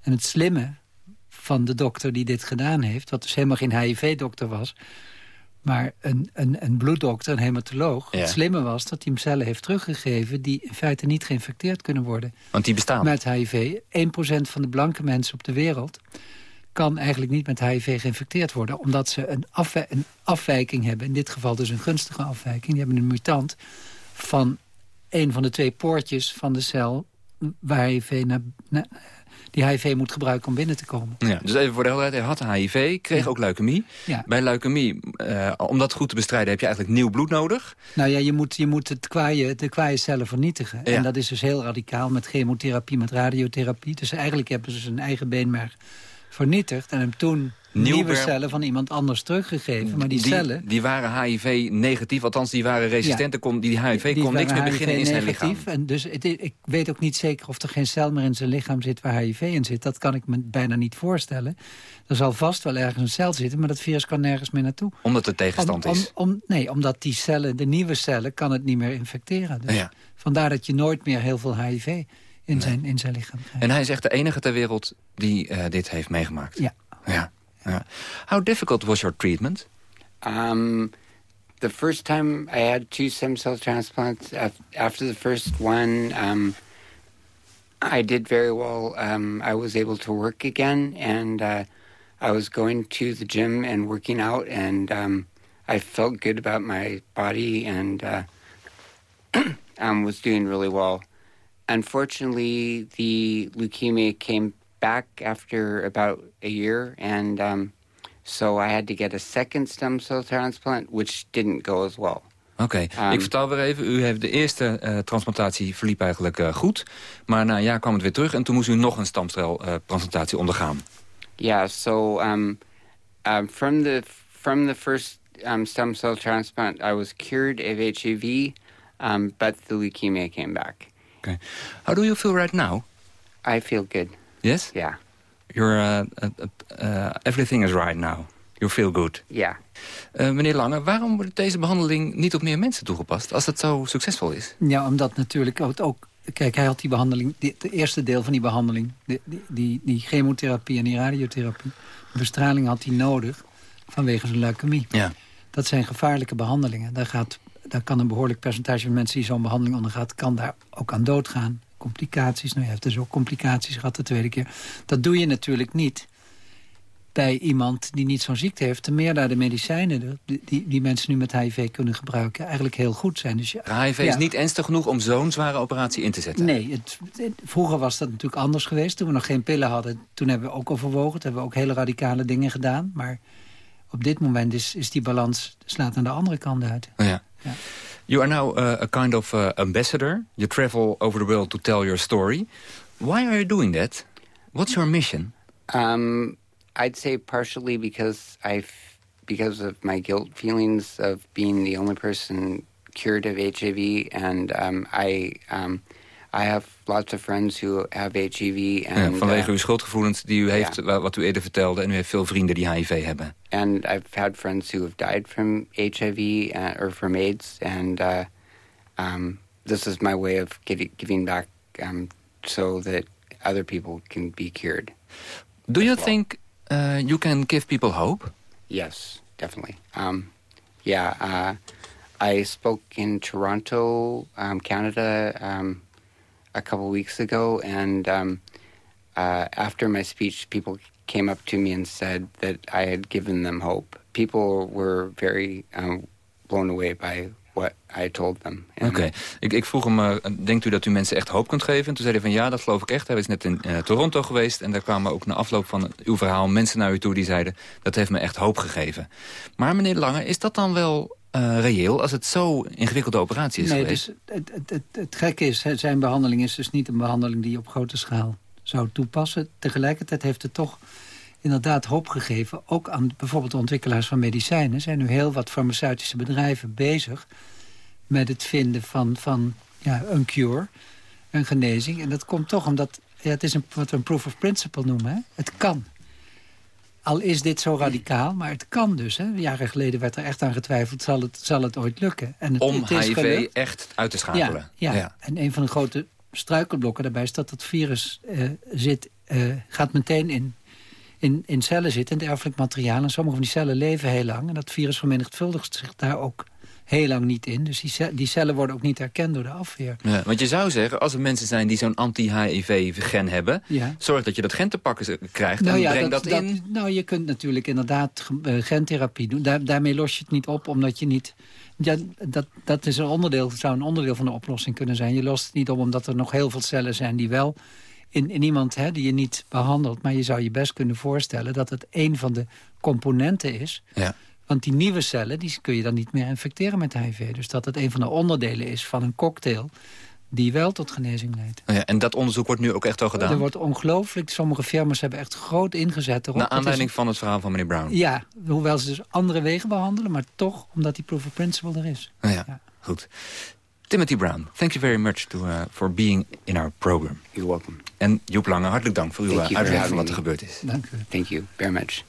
[SPEAKER 26] En het slimme van de dokter die dit gedaan heeft... wat dus helemaal geen HIV-dokter was... maar een, een, een bloeddokter, een hematoloog.
[SPEAKER 7] Ja.
[SPEAKER 26] Het slimme was dat hij hem cellen heeft teruggegeven... die in feite niet geïnfecteerd kunnen worden.
[SPEAKER 7] Want die bestaan.
[SPEAKER 26] Met HIV. 1% van de blanke mensen op de wereld... kan eigenlijk niet met HIV geïnfecteerd worden... omdat ze een, afwij een afwijking hebben. In dit geval dus een gunstige afwijking. Die hebben een mutant van een van de twee poortjes van de cel... waar HIV naar, naar die HIV moet gebruiken om binnen te komen.
[SPEAKER 7] Ja, dus even voor de helderheid, hij had HIV, kreeg ook leukemie.
[SPEAKER 26] Ja.
[SPEAKER 7] Bij leukemie, uh, om dat goed te bestrijden, heb je eigenlijk nieuw bloed nodig.
[SPEAKER 26] Nou ja, je moet, je moet het kwaaie, de kwaaie cellen vernietigen.
[SPEAKER 7] Ja.
[SPEAKER 26] En dat is dus heel radicaal met chemotherapie, met radiotherapie. Dus eigenlijk hebben ze zijn eigen beenmerg vernietigd... en hem toen
[SPEAKER 7] Nieuw
[SPEAKER 26] nieuwe cellen van iemand anders teruggegeven. Maar die,
[SPEAKER 7] die,
[SPEAKER 26] cellen...
[SPEAKER 7] die waren HIV-negatief, althans die waren resistent.
[SPEAKER 26] Ja.
[SPEAKER 7] Kon, die HIV
[SPEAKER 26] die
[SPEAKER 7] kon niks meer beginnen in zijn lichaam.
[SPEAKER 26] En dus het, ik weet ook niet zeker of er geen cel meer in zijn lichaam zit waar HIV in zit. Dat kan ik me bijna niet voorstellen. Er zal vast wel ergens een cel zitten, maar dat virus kan nergens meer naartoe.
[SPEAKER 7] Omdat er tegenstand
[SPEAKER 26] om,
[SPEAKER 7] is.
[SPEAKER 26] Om, nee, omdat die cellen, de nieuwe cellen, kan het niet meer infecteren. Dus
[SPEAKER 7] Ja.
[SPEAKER 26] Vandaar dat je nooit meer heel veel HIV in, zijn, in zijn lichaam krijgt.
[SPEAKER 7] En hij is echt de enige ter wereld die uh, dit heeft meegemaakt.
[SPEAKER 26] Ja.
[SPEAKER 7] ja. Ja. How difficult was your treatment?
[SPEAKER 25] Um, the first time I had two stem cell transplants. After the first one, um, I did very well. Um, I was able to work again, and uh, I was going to the gym and working out, and um, I felt good about my body and uh, um, was doing really well. Unfortunately, the leukemia came back after about a year, and um, so I had to get a second stem cell transplant, which didn't go as well.
[SPEAKER 7] Oké,
[SPEAKER 25] Um,
[SPEAKER 7] ik vertel weer even. U heeft de eerste uh, transplantatie verliep eigenlijk uh, goed. Maar na een jaar kwam het weer terug en toen moest u nog een stamceltransplantatie ondergaan.
[SPEAKER 25] Yeah, so um, Um, from the from the first um, stem cell transplant, I was cured of HIV, um, but the leukemia came back.
[SPEAKER 7] Okay. How do you feel right now?
[SPEAKER 25] I feel good.
[SPEAKER 7] Yes?
[SPEAKER 25] Yeah.
[SPEAKER 7] You're, uh, uh, uh, everything is right now. You feel good.
[SPEAKER 25] Ja.
[SPEAKER 7] Uh, meneer Lange, waarom wordt deze behandeling niet op meer mensen toegepast... als het zo succesvol is?
[SPEAKER 26] Ja, omdat natuurlijk ook... ook kijk, hij had die behandeling, die, het eerste deel van die behandeling... Die, die, die, chemotherapie en die radiotherapie... de bestraling had hij nodig vanwege zijn leukemie.
[SPEAKER 7] Ja.
[SPEAKER 26] Dat zijn gevaarlijke behandelingen. Daar, gaat, daar kan een behoorlijk percentage van mensen die zo'n behandeling ondergaat... kan daar ook aan doodgaan. Complicaties, nou, je heeft dus ook complicaties gehad de tweede keer. Dat doe je natuurlijk niet bij iemand die niet zo'n ziekte heeft. Ten meer daar de medicijnen die, die, mensen nu met HIV kunnen gebruiken... eigenlijk heel goed zijn. Dus
[SPEAKER 7] ja, HIV is niet ernstig genoeg om zo'n zware operatie in te zetten?
[SPEAKER 26] Nee, het, het, vroeger was dat natuurlijk anders geweest. Toen we nog geen pillen hadden, toen hebben we ook overwogen. Toen hebben we ook hele radicale dingen gedaan. Maar op dit moment is, is die balans slaat aan de andere kant uit.
[SPEAKER 7] Oh ja. ja. You are now uh, a kind of uh, ambassador. You travel over the world to tell your story. Why are you doing that? What's your mission?
[SPEAKER 25] Um, I'd say partially because I, because of my guilt feelings of being the only person cured of HIV, and um, I, um, I have lots of friends who have HIV. And,
[SPEAKER 7] ja, vanwege uh, uw schuldgevoelens die u heeft, yeah. wat u eerder vertelde, en u heeft veel vrienden die HIV hebben.
[SPEAKER 25] And I've had friends who have died from HIV uh, or from AIDS, and uh, um, this is my way of getting, giving back um, so that other people can be cured.
[SPEAKER 7] Do you well. think uh, you can give people hope?
[SPEAKER 25] Yes, definitely. Um, yeah, uh, I spoke in Toronto, um, Canada, um, a couple weeks ago, and um, uh, after my speech, people came up to me and said that I had given them hope. People were very um, blown away by what I told them.
[SPEAKER 7] Oké, ik, ik, vroeg hem, uh, denkt u dat u mensen echt hoop kunt geven? En toen zei hij van ja, dat geloof ik echt. Hij is net in uh, Toronto geweest en daar kwamen ook na afloop van uw verhaal mensen naar u toe die zeiden dat heeft me echt hoop gegeven. Maar meneer Lange, is dat dan wel uh, reëel als het zo ingewikkelde operatie is
[SPEAKER 26] nee,
[SPEAKER 7] geweest?
[SPEAKER 26] Dus het, het, het, het gekke is, zijn behandeling is dus niet een behandeling die je op grote schaal zou toepassen. Tegelijkertijd heeft het toch inderdaad hoop gegeven. Ook aan bijvoorbeeld de ontwikkelaars van medicijnen. Er zijn nu heel wat farmaceutische bedrijven bezig... met het vinden van, van ja, een cure, een genezing. En dat komt toch omdat... Ja, het is een, wat we een proof of principle noemen. Hè? Het kan. Al is dit zo radicaal, maar het kan dus. Hè? Jaren geleden werd er echt aan getwijfeld, zal het, zal het ooit lukken?
[SPEAKER 7] En
[SPEAKER 26] het,
[SPEAKER 7] Om
[SPEAKER 26] het is
[SPEAKER 7] HIV
[SPEAKER 26] gelukt.
[SPEAKER 7] echt uit te schakelen.
[SPEAKER 26] Ja, ja. ja, en een van de grote struikelblokken daarbij is dat het virus uh, zit, uh, gaat meteen in in, in cellen zit, in het erfelijk materiaal. En sommige van die cellen leven heel lang. En dat virus vermenigvuldigt zich daar ook heel lang niet in. Dus die, ce die cellen worden ook niet herkend door de afweer.
[SPEAKER 7] Ja, want je zou zeggen, als er mensen zijn die zo'n anti-HIV-gen hebben...
[SPEAKER 26] Ja.
[SPEAKER 7] zorg dat je dat gen te pakken krijgt
[SPEAKER 26] nou
[SPEAKER 7] en
[SPEAKER 26] ja,
[SPEAKER 7] breng dat, dat, in...
[SPEAKER 26] nou, je kunt natuurlijk inderdaad uh, gentherapie doen. Daar, daarmee los je het niet op, omdat je niet... Ja, dat, dat is een onderdeel, zou een onderdeel van de oplossing kunnen zijn. Je lost het niet op omdat er nog heel veel cellen zijn die wel in, in iemand hè, die je niet behandelt. Maar je zou je best kunnen voorstellen dat het een van de componenten is.
[SPEAKER 7] Ja.
[SPEAKER 26] Want die nieuwe cellen die kun je dan niet meer infecteren met HIV. Dus dat het een van de onderdelen is van een cocktail die wel tot genezing leidt.
[SPEAKER 7] Oh ja, en dat onderzoek wordt nu ook echt al gedaan?
[SPEAKER 26] Er wordt ongelooflijk, sommige firma's hebben echt groot ingezet erop.
[SPEAKER 7] Naar aanleiding van het verhaal van meneer Brown?
[SPEAKER 26] Ja, hoewel ze dus andere wegen behandelen, maar toch omdat die proof of principle er is.
[SPEAKER 7] Oh ja, ja. goed. Timothy Brown, thank you very much to, uh, for being in our program.
[SPEAKER 25] You're welcome.
[SPEAKER 7] En Joep Lange, hartelijk dank voor uw uitleg van wat er gebeurd is.
[SPEAKER 26] Dank u.
[SPEAKER 25] Thank you very much.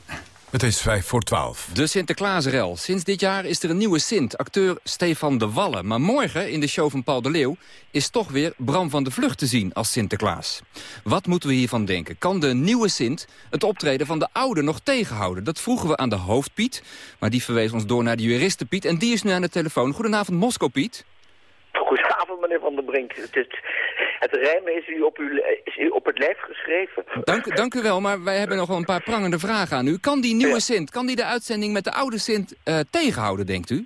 [SPEAKER 6] Het is vijf voor twaalf.
[SPEAKER 7] De Sinterklaasrel. Sinds dit jaar is er een nieuwe Sint, acteur Stefan de Wallen. Maar morgen, in de show van Paul de Leeuw... is toch weer Bram van de Vlucht te zien als Sinterklaas. Wat moeten we hiervan denken? Kan de nieuwe Sint het optreden van de oude nog tegenhouden? Dat vroegen we aan de hoofdpiet. Maar die verwees ons door naar de juriste Piet. En die is nu aan de telefoon. Goedenavond, Moskou Piet.
[SPEAKER 27] Goedenavond, meneer Van der Brink. Het, het, het rijmen is u, op uw, is u op het lijf geschreven.
[SPEAKER 7] Dank, dank u wel, maar wij hebben nog wel een paar prangende vragen aan u. Kan die nieuwe
[SPEAKER 27] Ja.
[SPEAKER 7] Sint, kan die de uitzending met de oude Sint eh, tegenhouden, denkt u?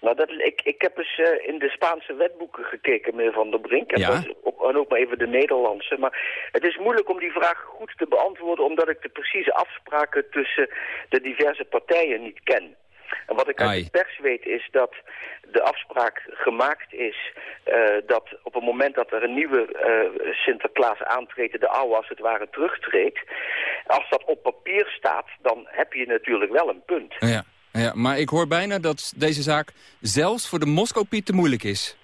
[SPEAKER 27] Nou, dat, ik, ik heb eens eh, in de Spaanse wetboeken gekeken, meneer Van der Brink. En,
[SPEAKER 7] Ja.
[SPEAKER 27] dat- ook, en ook maar even de Nederlandse. Maar het is moeilijk om die vraag goed te beantwoorden... omdat ik de precieze afspraken tussen de diverse partijen niet ken. En wat ik uit de pers weet is dat de afspraak gemaakt is eh, dat op het moment dat er een nieuwe eh, Sinterklaas aantreedt, de oude als het ware terugtreedt. Als dat op papier staat, dan heb je natuurlijk wel een punt.
[SPEAKER 7] Ja, ja, maar ik hoor bijna dat deze zaak zelfs voor de Moskou-Piet te moeilijk is.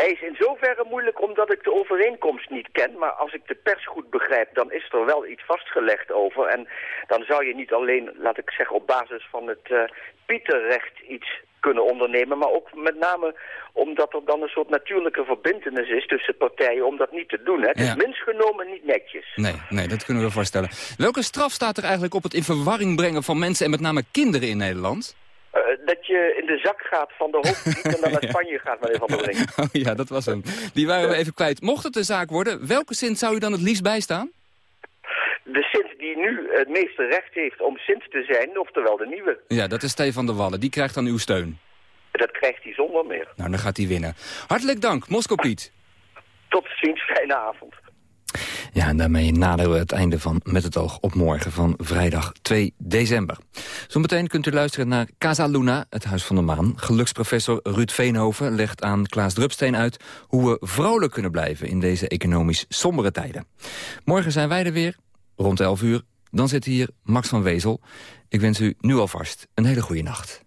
[SPEAKER 27] Hij is in zoverre moeilijk omdat ik de overeenkomst niet ken. Maar als ik de pers goed begrijp, dan is er wel iets vastgelegd over. En dan zou je niet alleen, laat ik zeggen, op basis van het uh, Pieterrecht iets kunnen ondernemen. Maar ook met name omdat er dan een soort natuurlijke verbindenis is tussen partijen om dat niet te doen. Hè. Het
[SPEAKER 7] Ja.
[SPEAKER 27] is minst genomen niet netjes.
[SPEAKER 7] Nee, nee, dat kunnen we voorstellen. Welke straf staat er eigenlijk op het in verwarring brengen van mensen... en met name kinderen in Nederland?
[SPEAKER 27] Eh, dat je in de zak gaat van de hoofdpiet en dan naar Spanje gaat, meneer Van der Brink.
[SPEAKER 7] Oh ja, dat was hem. Die waren we even kwijt. Mocht het een zaak worden, welke Sint zou u dan het liefst bijstaan?
[SPEAKER 27] De Sint die nu het meeste recht heeft om Sint te zijn, oftewel de nieuwe.
[SPEAKER 7] Ja, dat is Stefan de Wallen. Die krijgt dan uw steun.
[SPEAKER 27] Dat krijgt hij zonder meer.
[SPEAKER 7] Nou, dan gaat hij winnen. Hartelijk dank, Moskou Piet.
[SPEAKER 27] Tot ziens, fijne avond.
[SPEAKER 7] Ja, en daarmee naderen we het einde van Met het oog op morgen van vrijdag 2 december. Zometeen kunt u luisteren naar Casa Luna, het Huis van de Maan. Geluksprofessor Ruud Veenhoven legt aan Klaas Drupsteen uit... hoe we vrolijk kunnen blijven in deze economisch sombere tijden. Morgen zijn wij er weer, rond 11 uur. Dan zit hier Max van Wezel. Ik wens u nu alvast een hele goede nacht.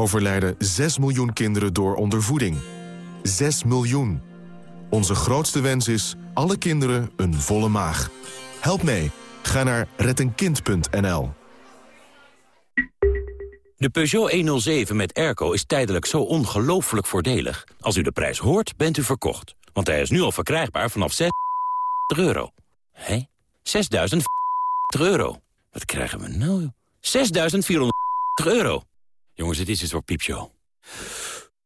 [SPEAKER 28] Overlijden 6 miljoen kinderen door ondervoeding. 6 miljoen. Onze grootste wens is alle kinderen een volle maag. Help mee. Ga naar rettenkind.nl.
[SPEAKER 29] De Peugeot 107 met airco is tijdelijk zo ongelooflijk voordelig. Als u de prijs hoort, bent u verkocht. Want hij is nu al verkrijgbaar vanaf 6 euro. Hé? 6.000 euro. Wat krijgen we nou? 6.400 euro. Jongens, dit is het voor piepshow.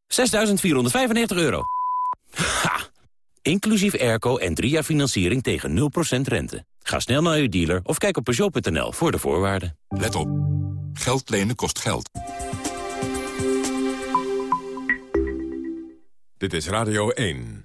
[SPEAKER 29] 6.495 euro. Ha! Inclusief airco en drie jaar financiering tegen 0% rente. Ga snel naar uw dealer of kijk op Peugeot.nl voor de voorwaarden.
[SPEAKER 30] Let op. Geld lenen kost geld.
[SPEAKER 6] Dit is Radio 1.